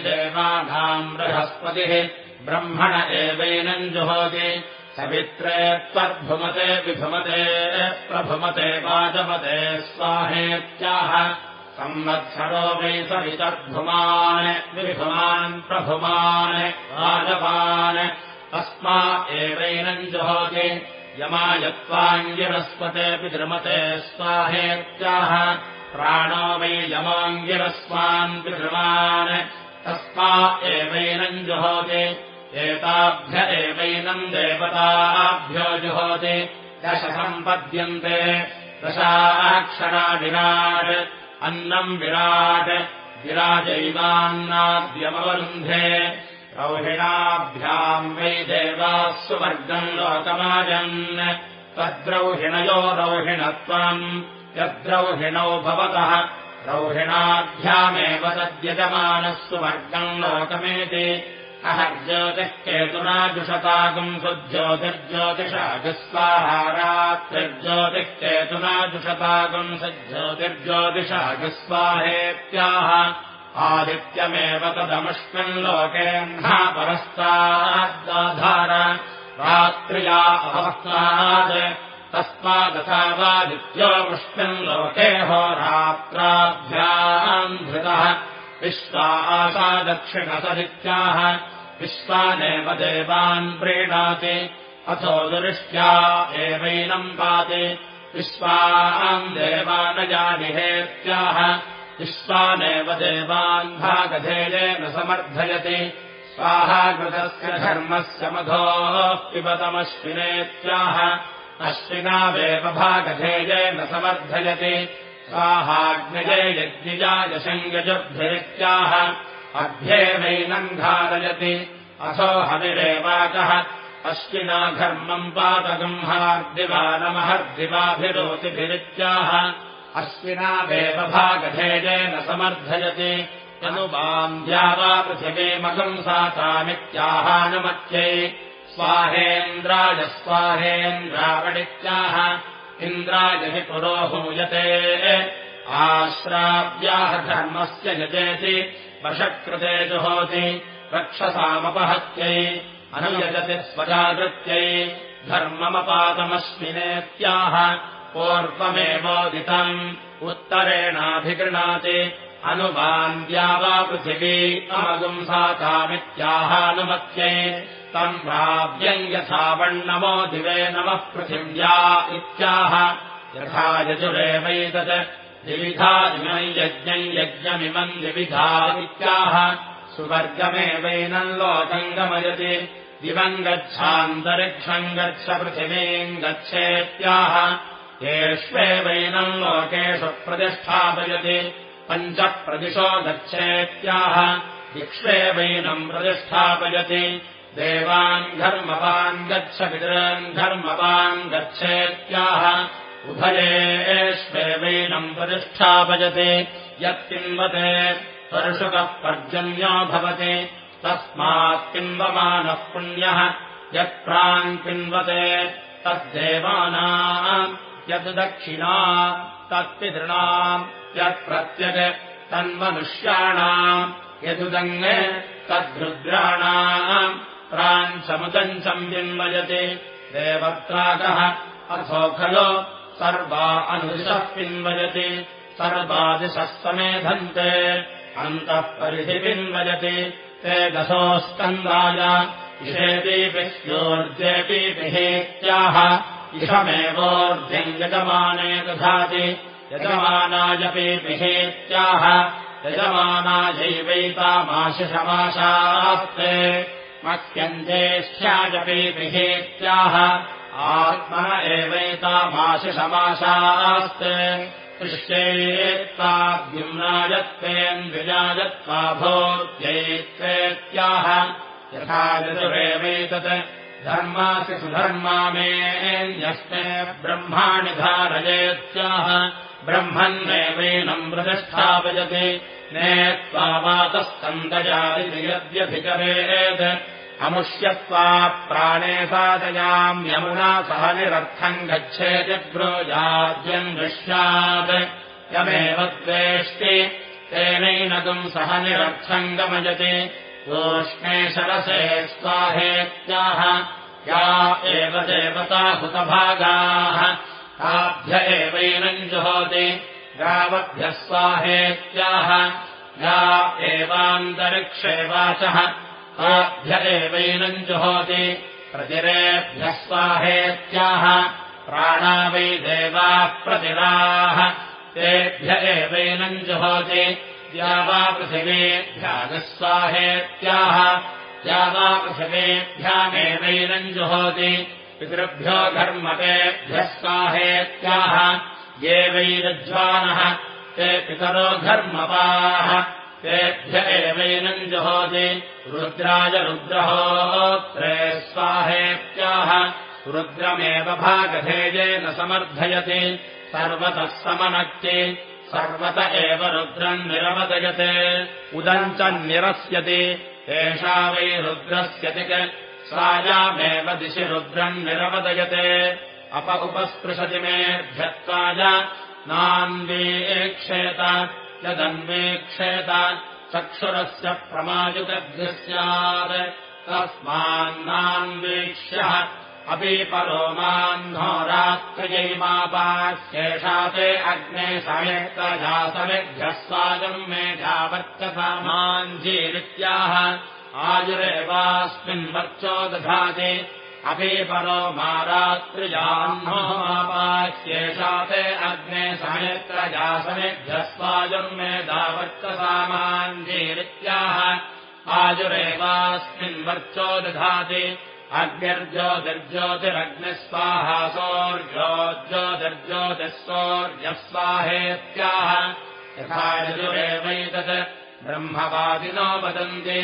बृहस्पतिः ब्रह्मण एवैनम् जुहोति। सवित्रे त्वर्भुमते विभुमते प्रभुमते वाजपते स्वाहेत्याह। संवत्सरो वै सवितर्भुमान् विभुमान् प्रभुमान् वाजपान् तस्मा एवैनम् जुहोति। यमायत्वाङ्गिरस्पतेऽपि द्रुमते स्वाहेत्याह। प्राणो वै यमाङ्गिरस्वान् पितृमान् तस्मा एवैनम् जुहोति एताभ्य एवैनम् देवताभ्यो जुहोति। दश सम्पद्यन्ते दशाक्षरा विराट् अन्नम् विराट्। विराजैवान्नाद्यमवरुन्धे। रौहिणाभ्याम् वै देवाः सुवर्गम् लोकमाजन्। तद्रौहिणयो रौहिणत्वम्। यद्रौहिणौ भवतः। रौहिणाभ्यामेव तद्यजमानः सुवर्गम् लोकमेति अहर्ज्योतिः केतुना जुषतागुम् सुज्योतिर्ज्योतिषागस्वाहारात्रिर्ज्योतिः केतुना जुषतागुम् सज्ज्योतिर्ज्योतिषागस्वाहेत्याह आदित्यमेव तदमुष्मिन् लोकेऽह्ना परस्ताद्दाधार रात्र्या अवस्तात् तस्मादथावादित्योमुष्मिन् लोके होरात्राभ्याम् धृतः विश्वा आसा दक्षिणसदित्याः विश्वानेव देवान् प्रीणाति अथो दुरिष्ट्या एवैनम् पाति। विश्वाम् देवानजानिहेत्याह विश्वानेव देवान् भागधेयेन समर्थयति। स्वाहाकृतस्य धर्मस्य मधोः पिबतमश्विनेत्याह अश्विनावेव भागधेयेन समर्थयति। स्वाहाग्नये यज्ञिजाय शङ्गजुर्भिरित्याह अभ्येवैनम् धारयति अथो हविरेवाचः अश्विना घर्मम् पादगम्हार्दिवानमहर्दिवाभिरोतिभिरित्याह। अश्विनावेव भागधेयेन समर्थयति। अनुवाम् द्यावा पृथिवीमगम् सातामित्याहानुमत्यै स्वाहेन्द्राय स्वाहेन्द्रावडित्याह इन्द्राय हि पुरोहूयते आश्राव्याह धर्मस्य यजेति वशकृते जुहोति रक्षसामपहत्यै अनुयजति स्वजागृत्यै धर्ममपातमश्विनेत्याह पूर्वमेवोदितम् उत्तरेणाभिगृणाति अनुवान्द्या वा पृथिवी अमगुम् सातामित्याहानुमत्यै तम् प्राव्यम् यथा वण्णमो दिवे नमः पृथिव्या इत्याह यथा यजुरेवैतत् द्विविधा इमम् यज्ञम् यज्ञमिमम् द्विविधा इत्याह सुवर्गमेवैनम् लोकम् गमयति दिवम् गच्छान्तरिक्षम् गच्छ पृथिवीम् गच्छेत्याह। येष्वेवैनम् लोकेषु प्रतिष्ठापयति। पञ्चप्रदिशो गच्छेत्याह। विक्ष्वेवैनम् प्रतिष्ठापयति। देवान् धर्मवान् गच्छ पितॄन् धर्मवान् गच्छेत्याह उभयेष्वेवैनम् प्रतिष्ठापयति यत्किन्वते स्पर्शुकः पर्जन्यो भवति। तस्मात् किन्वमानः पुण्यः यत्प्रान् किन्वते तद्देवानाम् यद् दक्षिणा तत्पितॄणाम् यत्प्रत्यग् तन्मनुष्याणाम् यदुदङ् तद्रुद्राणाम् प्राञ्चमुदञ्चम् पिन्वयति देवत्रागः अथो खलु सर्वा अनुदिशः पिन्वयति सर्वादिशः समेधन्ते। अन्तः परिधि पिन्वयति ते दशोस्कन्दाय इषेपीपि स्योर्जेपीपिहेत्याह इषमेवोर्ध्यम् यजमाने दधाति। यजमानायपि विहेत्याह यजमानायैवैतामाशिषमाशास्ते। मह्यञ्जेष्ठ्यायपि विहेत्याह आत्मन एवैतामाशिषमाशास्ते दृश्येत्ताद्युम्नायत्वेन्द्विजायत्वा भोत्यैत्वेत्याह यथा यजुरेवैतत् धर्मासि सुधर्मा मेऽन्यस्ते ब्रह्माणि धारयेत्याह ब्रह्मन्नेवैनम् प्रतिष्ठापयति नेत्वा यद्यभिचरेत् अमुष्यत्वा प्राणे साधयाम्यमुना सह निरर्थम् गच्छेति ब्रूजाद्यम् दृश्यात् यमेव द्वेष्टि तेनैनगुम् सह निरर्थम् गमयति योष्णे शरसे स्वाहेत्याह या एव देवता हुतभागाः ताभ्य एवैनम् जुहोति गावभ्यः स्वाहेत्याह या एवान्तरिक्षे वाचः ताभ्य एवैनम् जुहोति। प्रतिरेभ्यः स्वाहेत्याह। प्राणा वै देवाः प्रतिराः। तेभ्य एवैनम् जुहोति। या वा पृथिवेभ्यागस्वाहेत्याह या वा पृथिवेभ्यामेवैनम् जुहोति। पितृभ्यो घर्मतेभ्यः स्वाहेत्याह। ये वैरज्वानः ते पितरो घर्मपाः तेभ्य एवैनम् जुहोति। रुद्राय रुद्रहोत्रे स्वाहेत्याह रुद्रमेव भागधेयेन समर्थयति। सर्वतः समनक्ति। सर्वत एव रुद्रम् निरवदयते उदम् च निरस्यति। एषा वै रुद्रस्यति स्वायामेव दिशि रुद्रम् निरवदयते अप उपस्पृशति मेऽभ्यत्वाय। नान्वीक्षेत यदन्वीक्षेत चक्षुरस्य प्रमायुगद्भिः स्यात् तस्मान्नान्वीक्ष्यः। अपि परो माह्नो रात्रियैमापाह्येषा ते अग्ने समेतजासमेभ्यः स्वाजम् मेधावर्चसामाञ्जीरित्याह आयुरेवास्मिन् वर्चो दधाति अपि परो मा रात्रिजाह्नो मापाह्येषा ते अग्ने वर्चो दधाति। अग्निर्ज्योतिर्ज्योतिरग्निस्वाहा सौर्योज्योतिर्ज्योतिः स्वाहेत्याह यथा यजुरेवैतत् ब्रह्मवादिनो वदन्ति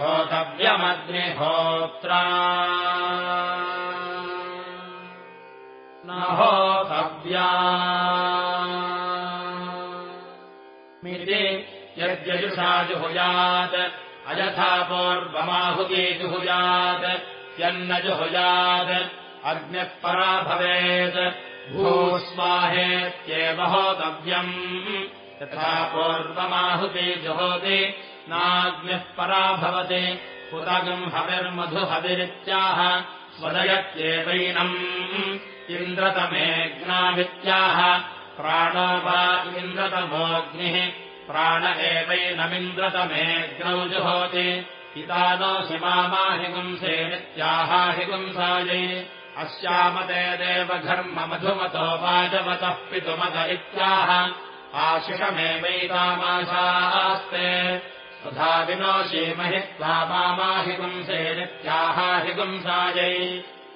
होतव्यमग्निहोत्रा। न होतव्या। मिति यद्यजुषा जुहुयात् अयथा पूर्वमाहुती जुहुयात् यन्न जुहुयात् अग्निः परा भवेत् भूस्वाहेत्येव होतव्यम्। यथा पूर्वमाहुति जुहोति नाग्निः परा भवति। पुतगम् हविर्मधुहविरित्याह स्वदयत्येवैनम्। इन्द्रतमेऽग्नावित्याह प्राणो वा इन्द्रतमोऽग्निः। प्राण एवैनमिन्द्रतमेऽग्नौ जुहोति। पितानोऽसि मामाहिगुंसे नित्याहाहिगुंसायै अस्यामते देवघर्ममधुमतो वाजवतः पितुमत इत्याह। आशिषमेवैतामाशास्ते तथा विनोषीमहि त्वा मामाहिगुंसे नित्याहाहिगुंसायै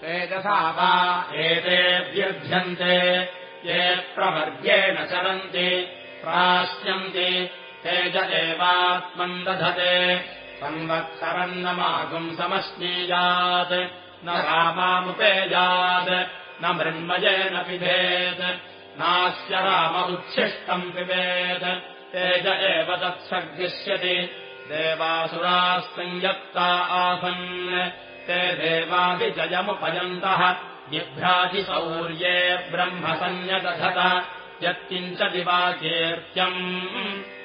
तेजसा वा एतेऽभ्यर्थ्यन्ते ये प्रवर्ग्येण चरन्ति प्राश्यन्ति तेज एवात्मम् दधते संवत्सरन्नमागुम् समश्नीयात् न रामामुपेयात् न मृण्मयेन पिबेत् नास्य राम उच्छिष्टम् पिबेत् तेज एव तत्सर्गिष्यति। देवासुराः संयत्ता आसन्। ते देवाभिजयमुपयन्तः बिभ्राजिसौर्ये ब्रह्मसंयदधत यत्किञ्च दिवाकीर्त्यम्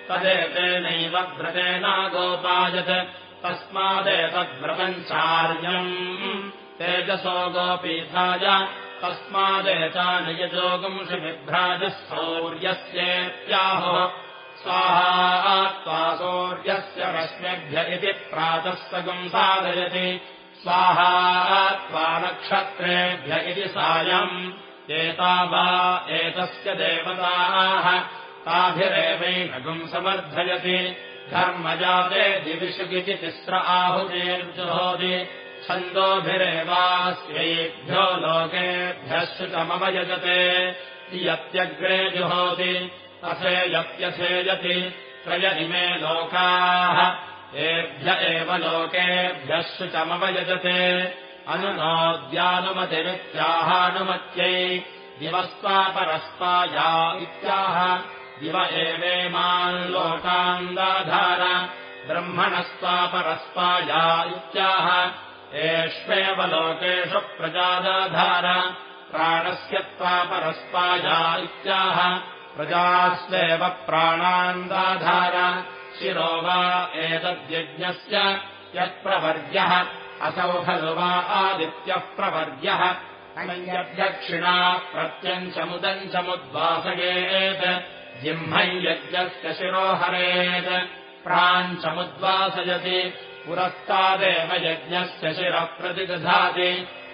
तदेतेनैव व्रतेनागोपायत् तस्मादेतद्व्रतञ्चार्यम् तेजसो गोपीठाय तस्मादेतानयजोगुंषि बिभ्राजः सौर्यस्येत्याहो स्वाहा त्वा सौर्यस्य रश्मिभ्य इति प्रातः सगुम् साधयति। स्वाहा त्वा नक्षत्रेभ्य इति सायम्। एता वा एतस्य देवताः ताभिरेवैनगुम् समर्थयति। धर्मजाते दिविषुकिति तिस्र आहुतेर्जुहोति। छन्दोभिरेवास्यैभ्यो लोकेभ्यः श्रुतमवयजते यत्यग्रे जुहोति अथेयत्यथेयति त्रय इमे लोकाः एभ्य एव लोकेभ्यः श्रुतमवयजते अनुनोद्यानुमतिरित्याहानुमत्यै दिवस्त्वापरस्पाया इत्याह। दिव एवेमान् लोकान् दाधार ब्रह्मणस्त्वापरस्पाया इत्याह। एष्वेव लोकेषु प्रजादाधार प्राणस्य त्वापरस्पाया इत्याह प्रजास्वेव प्राणान् दाधार शिरो वा एतद्यज्ञस्य यत्प्रवर्ग्यः असौ खलु वा आदित्यः प्रवर्ग्यः अनन्यध्यक्षिणा प्रत्यञ्चमुदञ्चमुद्वासयेत् जिह्मञ्यज्ञस्य शिरो हरेत् प्राञ्चमुद्वासयति पुरस्तादेव यज्ञस्य शिरः प्रतिदधाति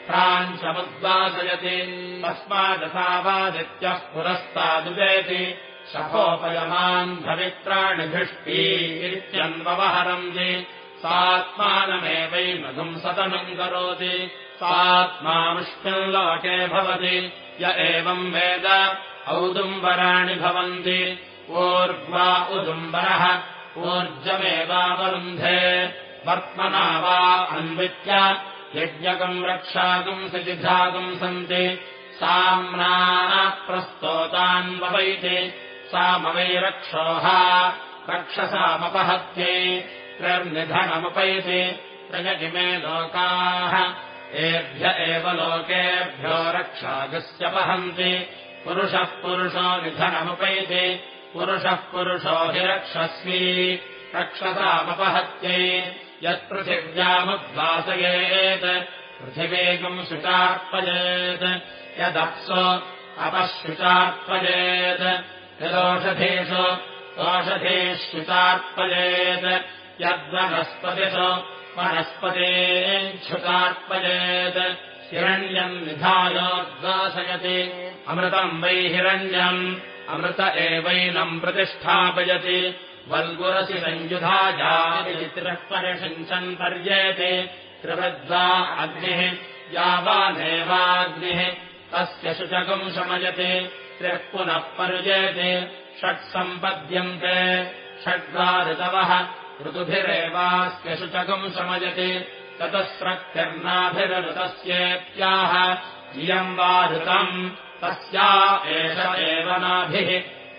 प्राञ्चमुद्वासयति तस्मादसावादित्यः पुरस्तादुदेति शपोपयमान् भवित्राणिभिष्टी इत्यन्ववहरन्ति सात्मानमेवैमघुम् सतनम् करोति। सात्मामुष्मिल्लोके भवति। य एवम् वेद औदुम्बराणि भवन्ति। ऊर्ध्वा उदुम्बरः ऊर्जमेवावरुन्धे। वर्त्मना वा अन्वित्य यज्ञकम् रक्षाकुम् सजिधातुम् सन्ति। साम्नाः प्रस्तोतान्वपैति सामवैरक्षोहा रक्षसामपहत्यै। त्रैर्निधनमुपैति त्रयजिमे लोकाः। एभ्य एव लोकेभ्यो रक्षागस्य वहन्ति पुरुषः पुरुषो निधनमुपैति। पुरुषः पुरुषो हि रक्षस्वी। रक्षसामपहत्यै यत्पृथिव्यामुद्वासयेत् पृथिवेगम् शुचार्पयेत् यदप्सु अपःशुचार्पयेत् यदोषधीषु ओषधीश्रुतार्पयेत् यद्वनस्पतिषु वनस्पतेच्छुतार्पयेत् हिरण्यम् निधायोद्वासयति अमृतम् वै हिरण्यम् अमृत एवैनम् प्रतिष्ठापयति वल्गुरसि सञ्जुधाजातिरः परिषिञ्चन् पर्येते त्रिवद्वा अग्निः यावानेवाग्निः तस्य शुचकम् शमयति त्रिः पुनः पर्येते षट्सम्पद्यन्ते षड्वा ऋतवः ऋतुभिरेवास्य शुचकम् शमयति चतस्रत्यर्नाभिरऋतस्येत्याह इयम् वा ऋतम् तस्या एष एव नाभिः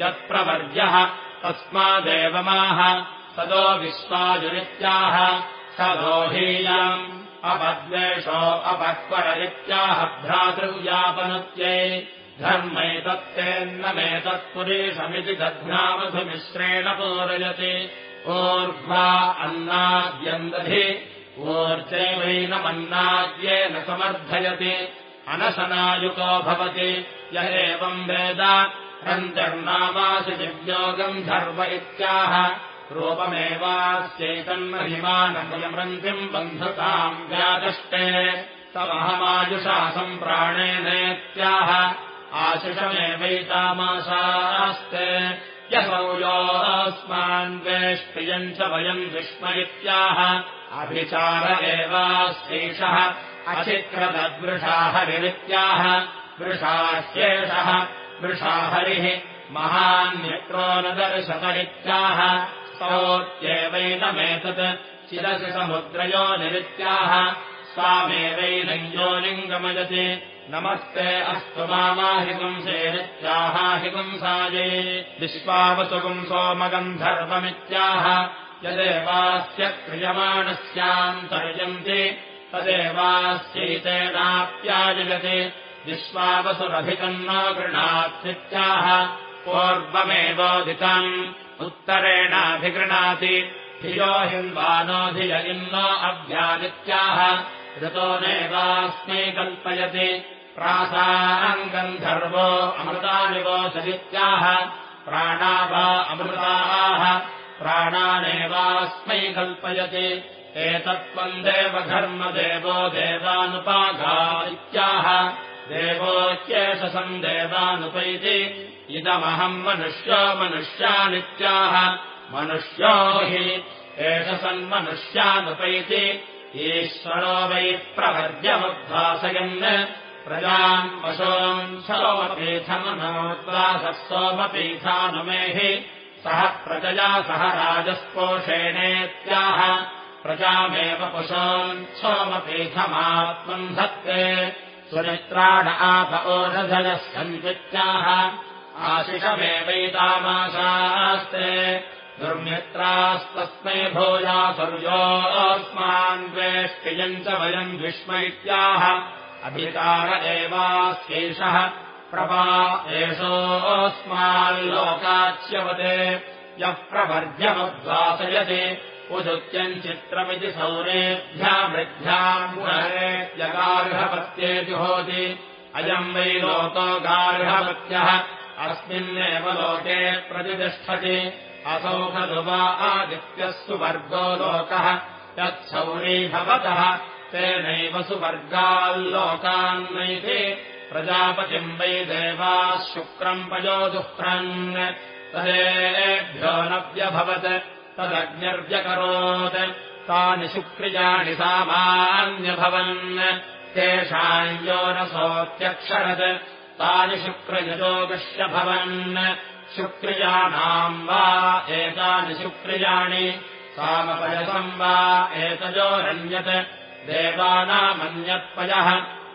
यत्प्रवर्यः तस्मादेवमाह सदो विश्वाजुरित्याह स दोहीयाम् अपद्वेषो अपक्वर इत्याह भ्रातृव्यापनुत्यै धर्मैतत्तेन्नमेतत्पुरीषमिति दध्नामधुमिश्रेण पूरयति। ऊर्ध्वा अन्नाद्यन्दधि ऊर्जैवैनमन्नाद्येन समर्थयति। अनशनायुको भवति। य एवम् वेद रन्तर्नामासि दिव्योगम् धर्म इत्याह। रूपमेवास्यैतन्महिमानमयमृन्तिम् बन्धुताम् व्यादष्टे तमहमायुषा सम्प्राणेनेत्याह आशिषमेवैतामाशास्ते। यसौ योऽस्मान्वेष्टियम् च वयम् विष्म इत्याह। अभिचार एवास्यैषः अचिक्रदद्वृषाहरित्याह वृषाहरिः महान्यक्रो न दर्शत इत्याह स्तोत्येवैनमेतत् चिरसि समुद्रयो निरित्याह स्वामेवैनञ्जोनिम् गमयति नमस्ते अस्तु मामाहिपुंसेरित्याहाहिपुंसायै विश्वावसुपुम् सोमगन्धर्वमित्याह। यदेवास्य क्रियमाणस्यान्तर्यन्ति तदेवास्यैतेनाप्याजयति न गृह्णात्मित्याह पूर्वमेवोदितम्। उत्तरेणाभिगृणाति धियो हिन्वानोऽधिय इन्नो अभ्यादित्याह ऋतो नैवास्मै कल्पयति। प्रासाम् गन्धर्वो अमृतानिवोचदित्याह प्राणा वा अमृताः। प्राणानेवास्मै कल्पयति। एतत्त्वम् देवधर्मदेवो देवानुपागा इत्याह देवोऽत्येष सम् देवानुपैति इदमहम् मनुष्यो मनुष्यानित्याह। मनुष्यो हि एष सन्मनुष्यानुपैति। ईश्वरो वै प्रवर्ग्यमुद्भासयन् प्रजाम् पशून् सोमपीठमनोद्वासः सोमपीठानुमेहि सः प्रजया सह राजस्पोषेणेत्याह। प्रजामेव पशून् सोमपीठमात्मम् धत्ते सुनित्राण आप ओषधयः सन्वित्याह आशिषमेवैतामाशास्ते। दुर्मित्रास्तस्मै भूया सूर्योऽस्मान् द्वेष्टियम् च वयम् विस्मैत्याह अभिकार एवास्यैषः प्रभा एषोऽस्माल्लोकाच्यवते। यः प्रवर्ध्यमुद्वासयति उदुत्यम् चित्रमिति सौरेभ्यामृभ्याम् यगार्हपत्ये जुहोति अयम् वै लोको गार्हपत्यः अस्मिन्नेव लोके प्रतिष्ठति। असौ खलु वा आदित्यः सुवर्गो लोकः यत्सौरी भवतः तेनैव सुवर्गाल्लोकान्नैति प्रजापतिम् वै देवाः शुक्रम् पयो तदेभ्यो नव्यभवत् तदग्निर्व्यकरोत्। तानि शुक्रियाणि सामान्यभवन्। तेषाम् यो न सोऽत्यक्षरत् तानि भवन्। शुक्रियाणाम् वा एतानि शुक्रियाणि। सामपयसम् वा एतयोरन्यत् देवानामन्यत्पयः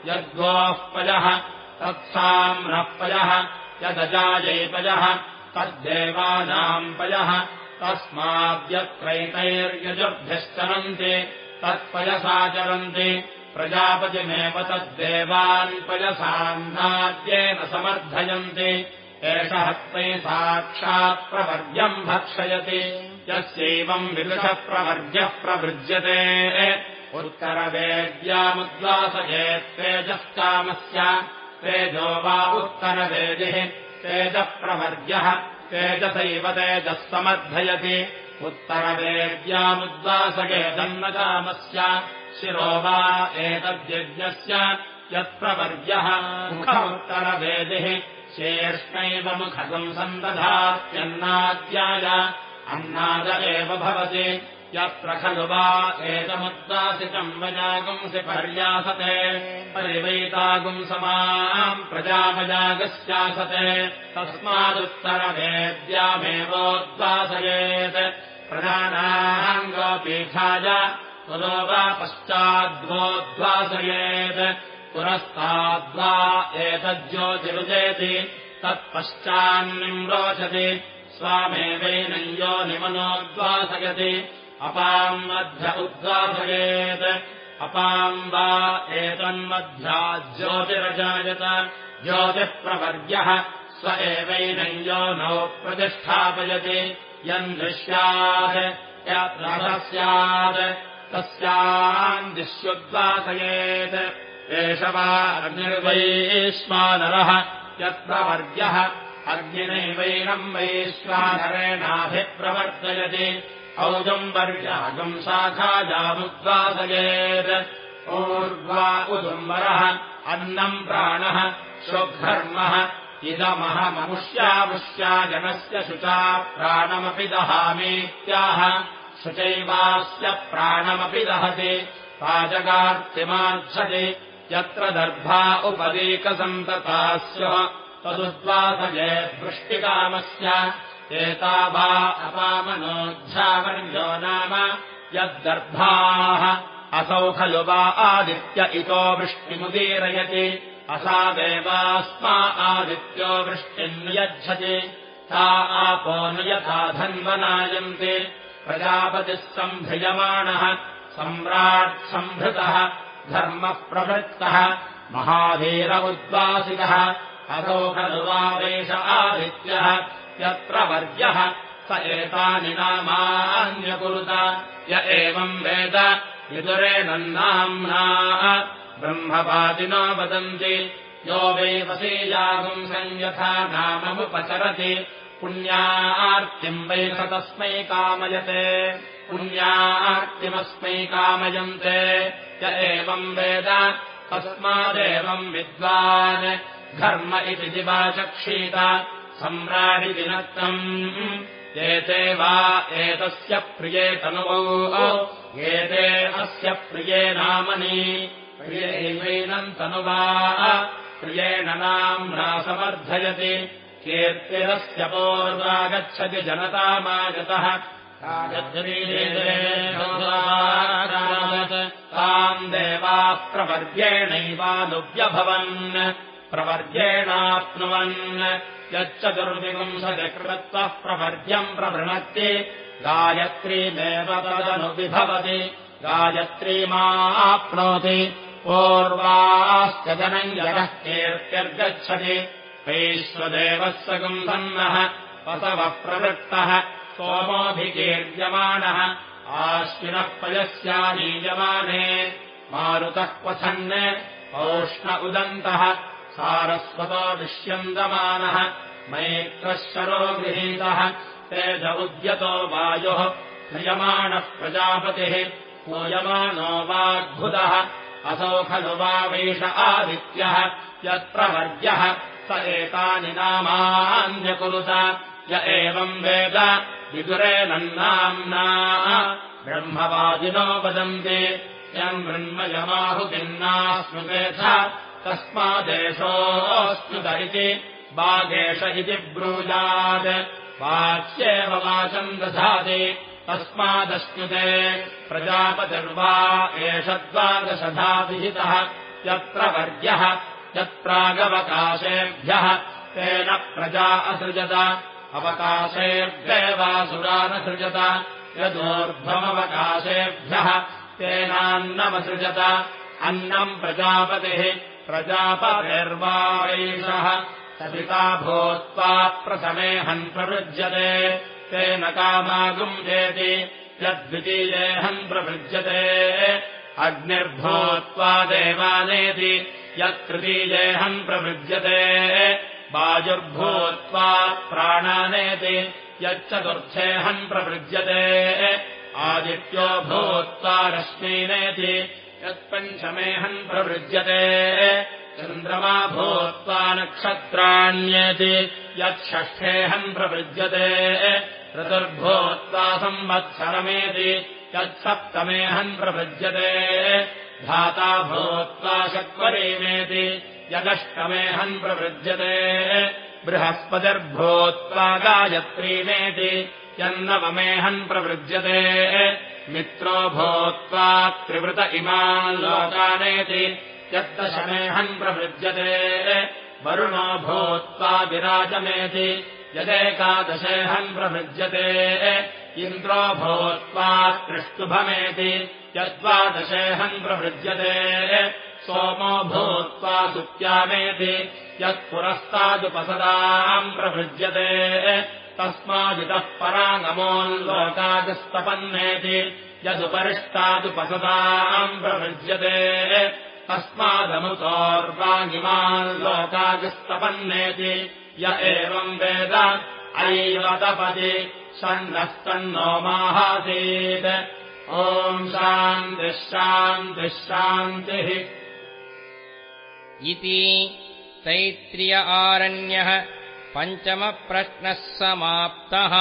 यद्गोः पयः तत्साम्नः पयः यदजायैपयः तद्देवानाम् पयः तस्माद्यत्रैतैर्यजुर्भ्यश्चरन्ति तत्पयसाचरन्ति। प्रजापतिमेव तद्देवान् पयसान्नाद्येन समर्थयन्ति। एष हत्वै साक्षात्प्रवर्ग्यम् भक्षयति। यस्यैवम् विदुषप्रवर्ग्यः प्रवृज्यते। उत्तरवेद्यामुद्वासयेत्तेजश्चामस्य तेजो वा उत्तरवेदिः तेजप्रवर्ग्यः तेजसैव तेजः समर्थयति। उत्तरवेद्यामुद्वासयेदन्नकामस्य शिरो वा एतद्यज्ञस्य यत्प्रवर्ग्यः मुखमुत्तरवेदिः शेष्णैव मुखगम् सन्दधात्यन्नाद्याय अन्नाद एव भवति यत्र खलु वा एतमुद्दासितम् वजागुंसि पर्यासते परिवैतागुंसमाम् प्रजापजागस्यासते। तस्मादुत्तरवेद्यामेवोद्वासयेत्। प्रधानाङ्गोपीठाय पुरो वा पश्चाद्वोद्वासयेत्। पुरस्ताद्वा एतज्योतिरुजेति तत्पश्चान्निम् रोचति स्वामेवैनञ्जो निमनोद्वासयति अपाम् मध्य उद्वासयेत् अपाम् वा एतन्मध्या ज्योतिरजायत ज्योतिःप्रवर्ग्यः स्व एवैनञ्जो नौ प्रतिष्ठापयति। यम् दृश्यात् यत्र स्यात् तस्याम् दिश्युद्वासयेत् एष वा अग्निर्वैश्वानरः यत्प्रवर्ग्यः अग्निनैवैनम् वैश्वानरेणाभिप्रवर्तयति औदुम्बर्यागम् शाखाजामुद्वासयेत्। ऊर्ध्वा उदुम्बरः अन्नम् प्राणः शुद्धर्मः इदमहममुष्यामुष्या जनस्य शुचा प्राणमपि दहामीत्याह शुचैवास्य प्राणमपि दहति पाचकार्तिमार्च्छति यत्र दर्भा उपदीकसन्तता स्युः तदुद्वासये वृष्टिकामस्य एता वा अपामनोध्यावर्यो नाम यद्दर्भाः असौ खलु वा आदित्य इतो वृष्टिमुदीरयति। असादेवास्मा आदित्यो वृष्टिम् नियच्छति। सा आपो न यथा धन्वनायन्ति। प्रजापतिः सम्भ्रियमाणः सम्राट् सम्भृतः धर्मः प्रवृत्तः असौ खलु वा वेष आदित्यः यत्र वर्यः स एतानि नामान्यकुरुत। य एवम् वेद। विदुरेणन्नाम्ना ब्रह्मवादिनो वदन्ति। यो वै वसीयागुम् सञ्यथा नाममुपचरति। पुण्यार्तिम् वै स तस्मै कामयते। पुण्यार्तिमस्मै कामयन्ते। य एवम् वेद। तस्मादेवम् विद्वान्। घर्म इति दिवाचक्षीत सम्राडिति नक्तम्। एते वा एतस्य प्रिये तनुवौ। एते अस्य प्रिये नामनि। प्रियैवैनम् तनुवा। प्रियेण नाम्ना समर्थयति कीर्तिरस्य पूर्वागच्छति जनतामागतः। ताम् देवाः प्रवर्गेणैवानुव्यभवन् प्रवर्गेणाप्नुवन् यच्चतुर्विपुंसकृत्वः प्रवर्ग्यम् प्रवृणक्ति गायत्रीमेव तदनुविभवति। गायत्रीमाप्नोति। पूर्वाश्चनम् यः कीर्त्यर्गच्छति। वैश्वदेवः सगुम्भन्नः वसवः प्रवृत्तः। सोमोऽभिकीर्यमाणः। आश्विनः पयस्यानीयमाने मारुतः क्वथन् औष्ण उदन्तः सारस्वतो विष्यन्दमानः शरो गृहीतः। तेज उद्यतो वायुः। क्रियमाणः प्रजापतिः। पूयमानो वाग्भुतः। असौ खलु वा वैष आदित्यः। यत्प्रवर्ग्यः स एतानि नामान्यकुरुत। य एवम् वेद। विदुरेनन्नाम्ना ब्रह्मवादिनो वदन्ति। यम् ब्रह्मयमाहुतिन्ना स्मृतेथ तस्मादेशोऽस्मृत इति। वागेश इति ब्रूयात्। वाच्येव वाचम् दधाति। तस्मादश्नुते प्रजापतिर्वा एष द्वादशधा विहितः यत्र वर्ग्यः यत्रागवकाशेभ्यः तेन प्रजा असृजत। अवकाशेभ्येवासुरानसृजत। यदूर्ध्वमवकाशेभ्यः। तेनान्नमसृजत। अन्नम् प्रजापतिः प्रजापतिर्वावैषः सपिता भूत्वा प्रथमेऽहम् प्रवृज्यते। तेन कामागुञ्जेति यद्वितीयेऽहम् प्रवृज्यते। अग्निर्भूत्वा देवानेति यत्तृतीयेऽहम् प्रवृज्यते। वायुर्भूत्वा प्राणानेति यच्चतुर्थेऽहम् प्रवृज्यते। आदित्यो भूत्वा रश्मीनेति यत्पञ्चमेऽहम् प्रवृज्यते। चन्द्रमा भूत्वा नक्षत्राण्येति यत्षष्ठेऽहम् प्रवृज्यते। ऋतुर्भूत्वा संवत्सरमेति यत्सप्तमेऽहम् प्रवृज्यते। धाता भूत्वा चत्वरीमेति यदष्टमेऽहम् प्रवृज्यते। बृहस्पतिर्भूत्वा गायत्रीमेति यन्नवमेऽहम् प्रवृज्यते मित्रो भूत्वा त्रिवृत इमान् लोकानेति यद्दशमेऽहम् प्रवृज्यते। वरुणो भूत्वा विराजमेति यदेकादशेऽहम् प्रवृज्यते। इन्द्रो भूत्वा त्रिष्टुभमेति यद्वादशेऽहम् प्रवृज्यते। सोमो भूत्वा सुत्यामेति यत्पुरस्तादुपसदाम् प्रवृज्यते तस्मादितः पराङ्गमोल्लोकादिस्तपन्नेति यदुपरिष्टादुपसदाम् प्रवृज्यते तस्मादमुतोर्वाङ्गिमाल्लोकादिस्तपन्नेति य एवम् वेद ऐव तपति सन्नस्तन्नो माहासीत्। शान्तिः शान्तिः शान्तिः। इति तैत्रिय आरण्यः पञ्चमप्रश्नः समाप्तः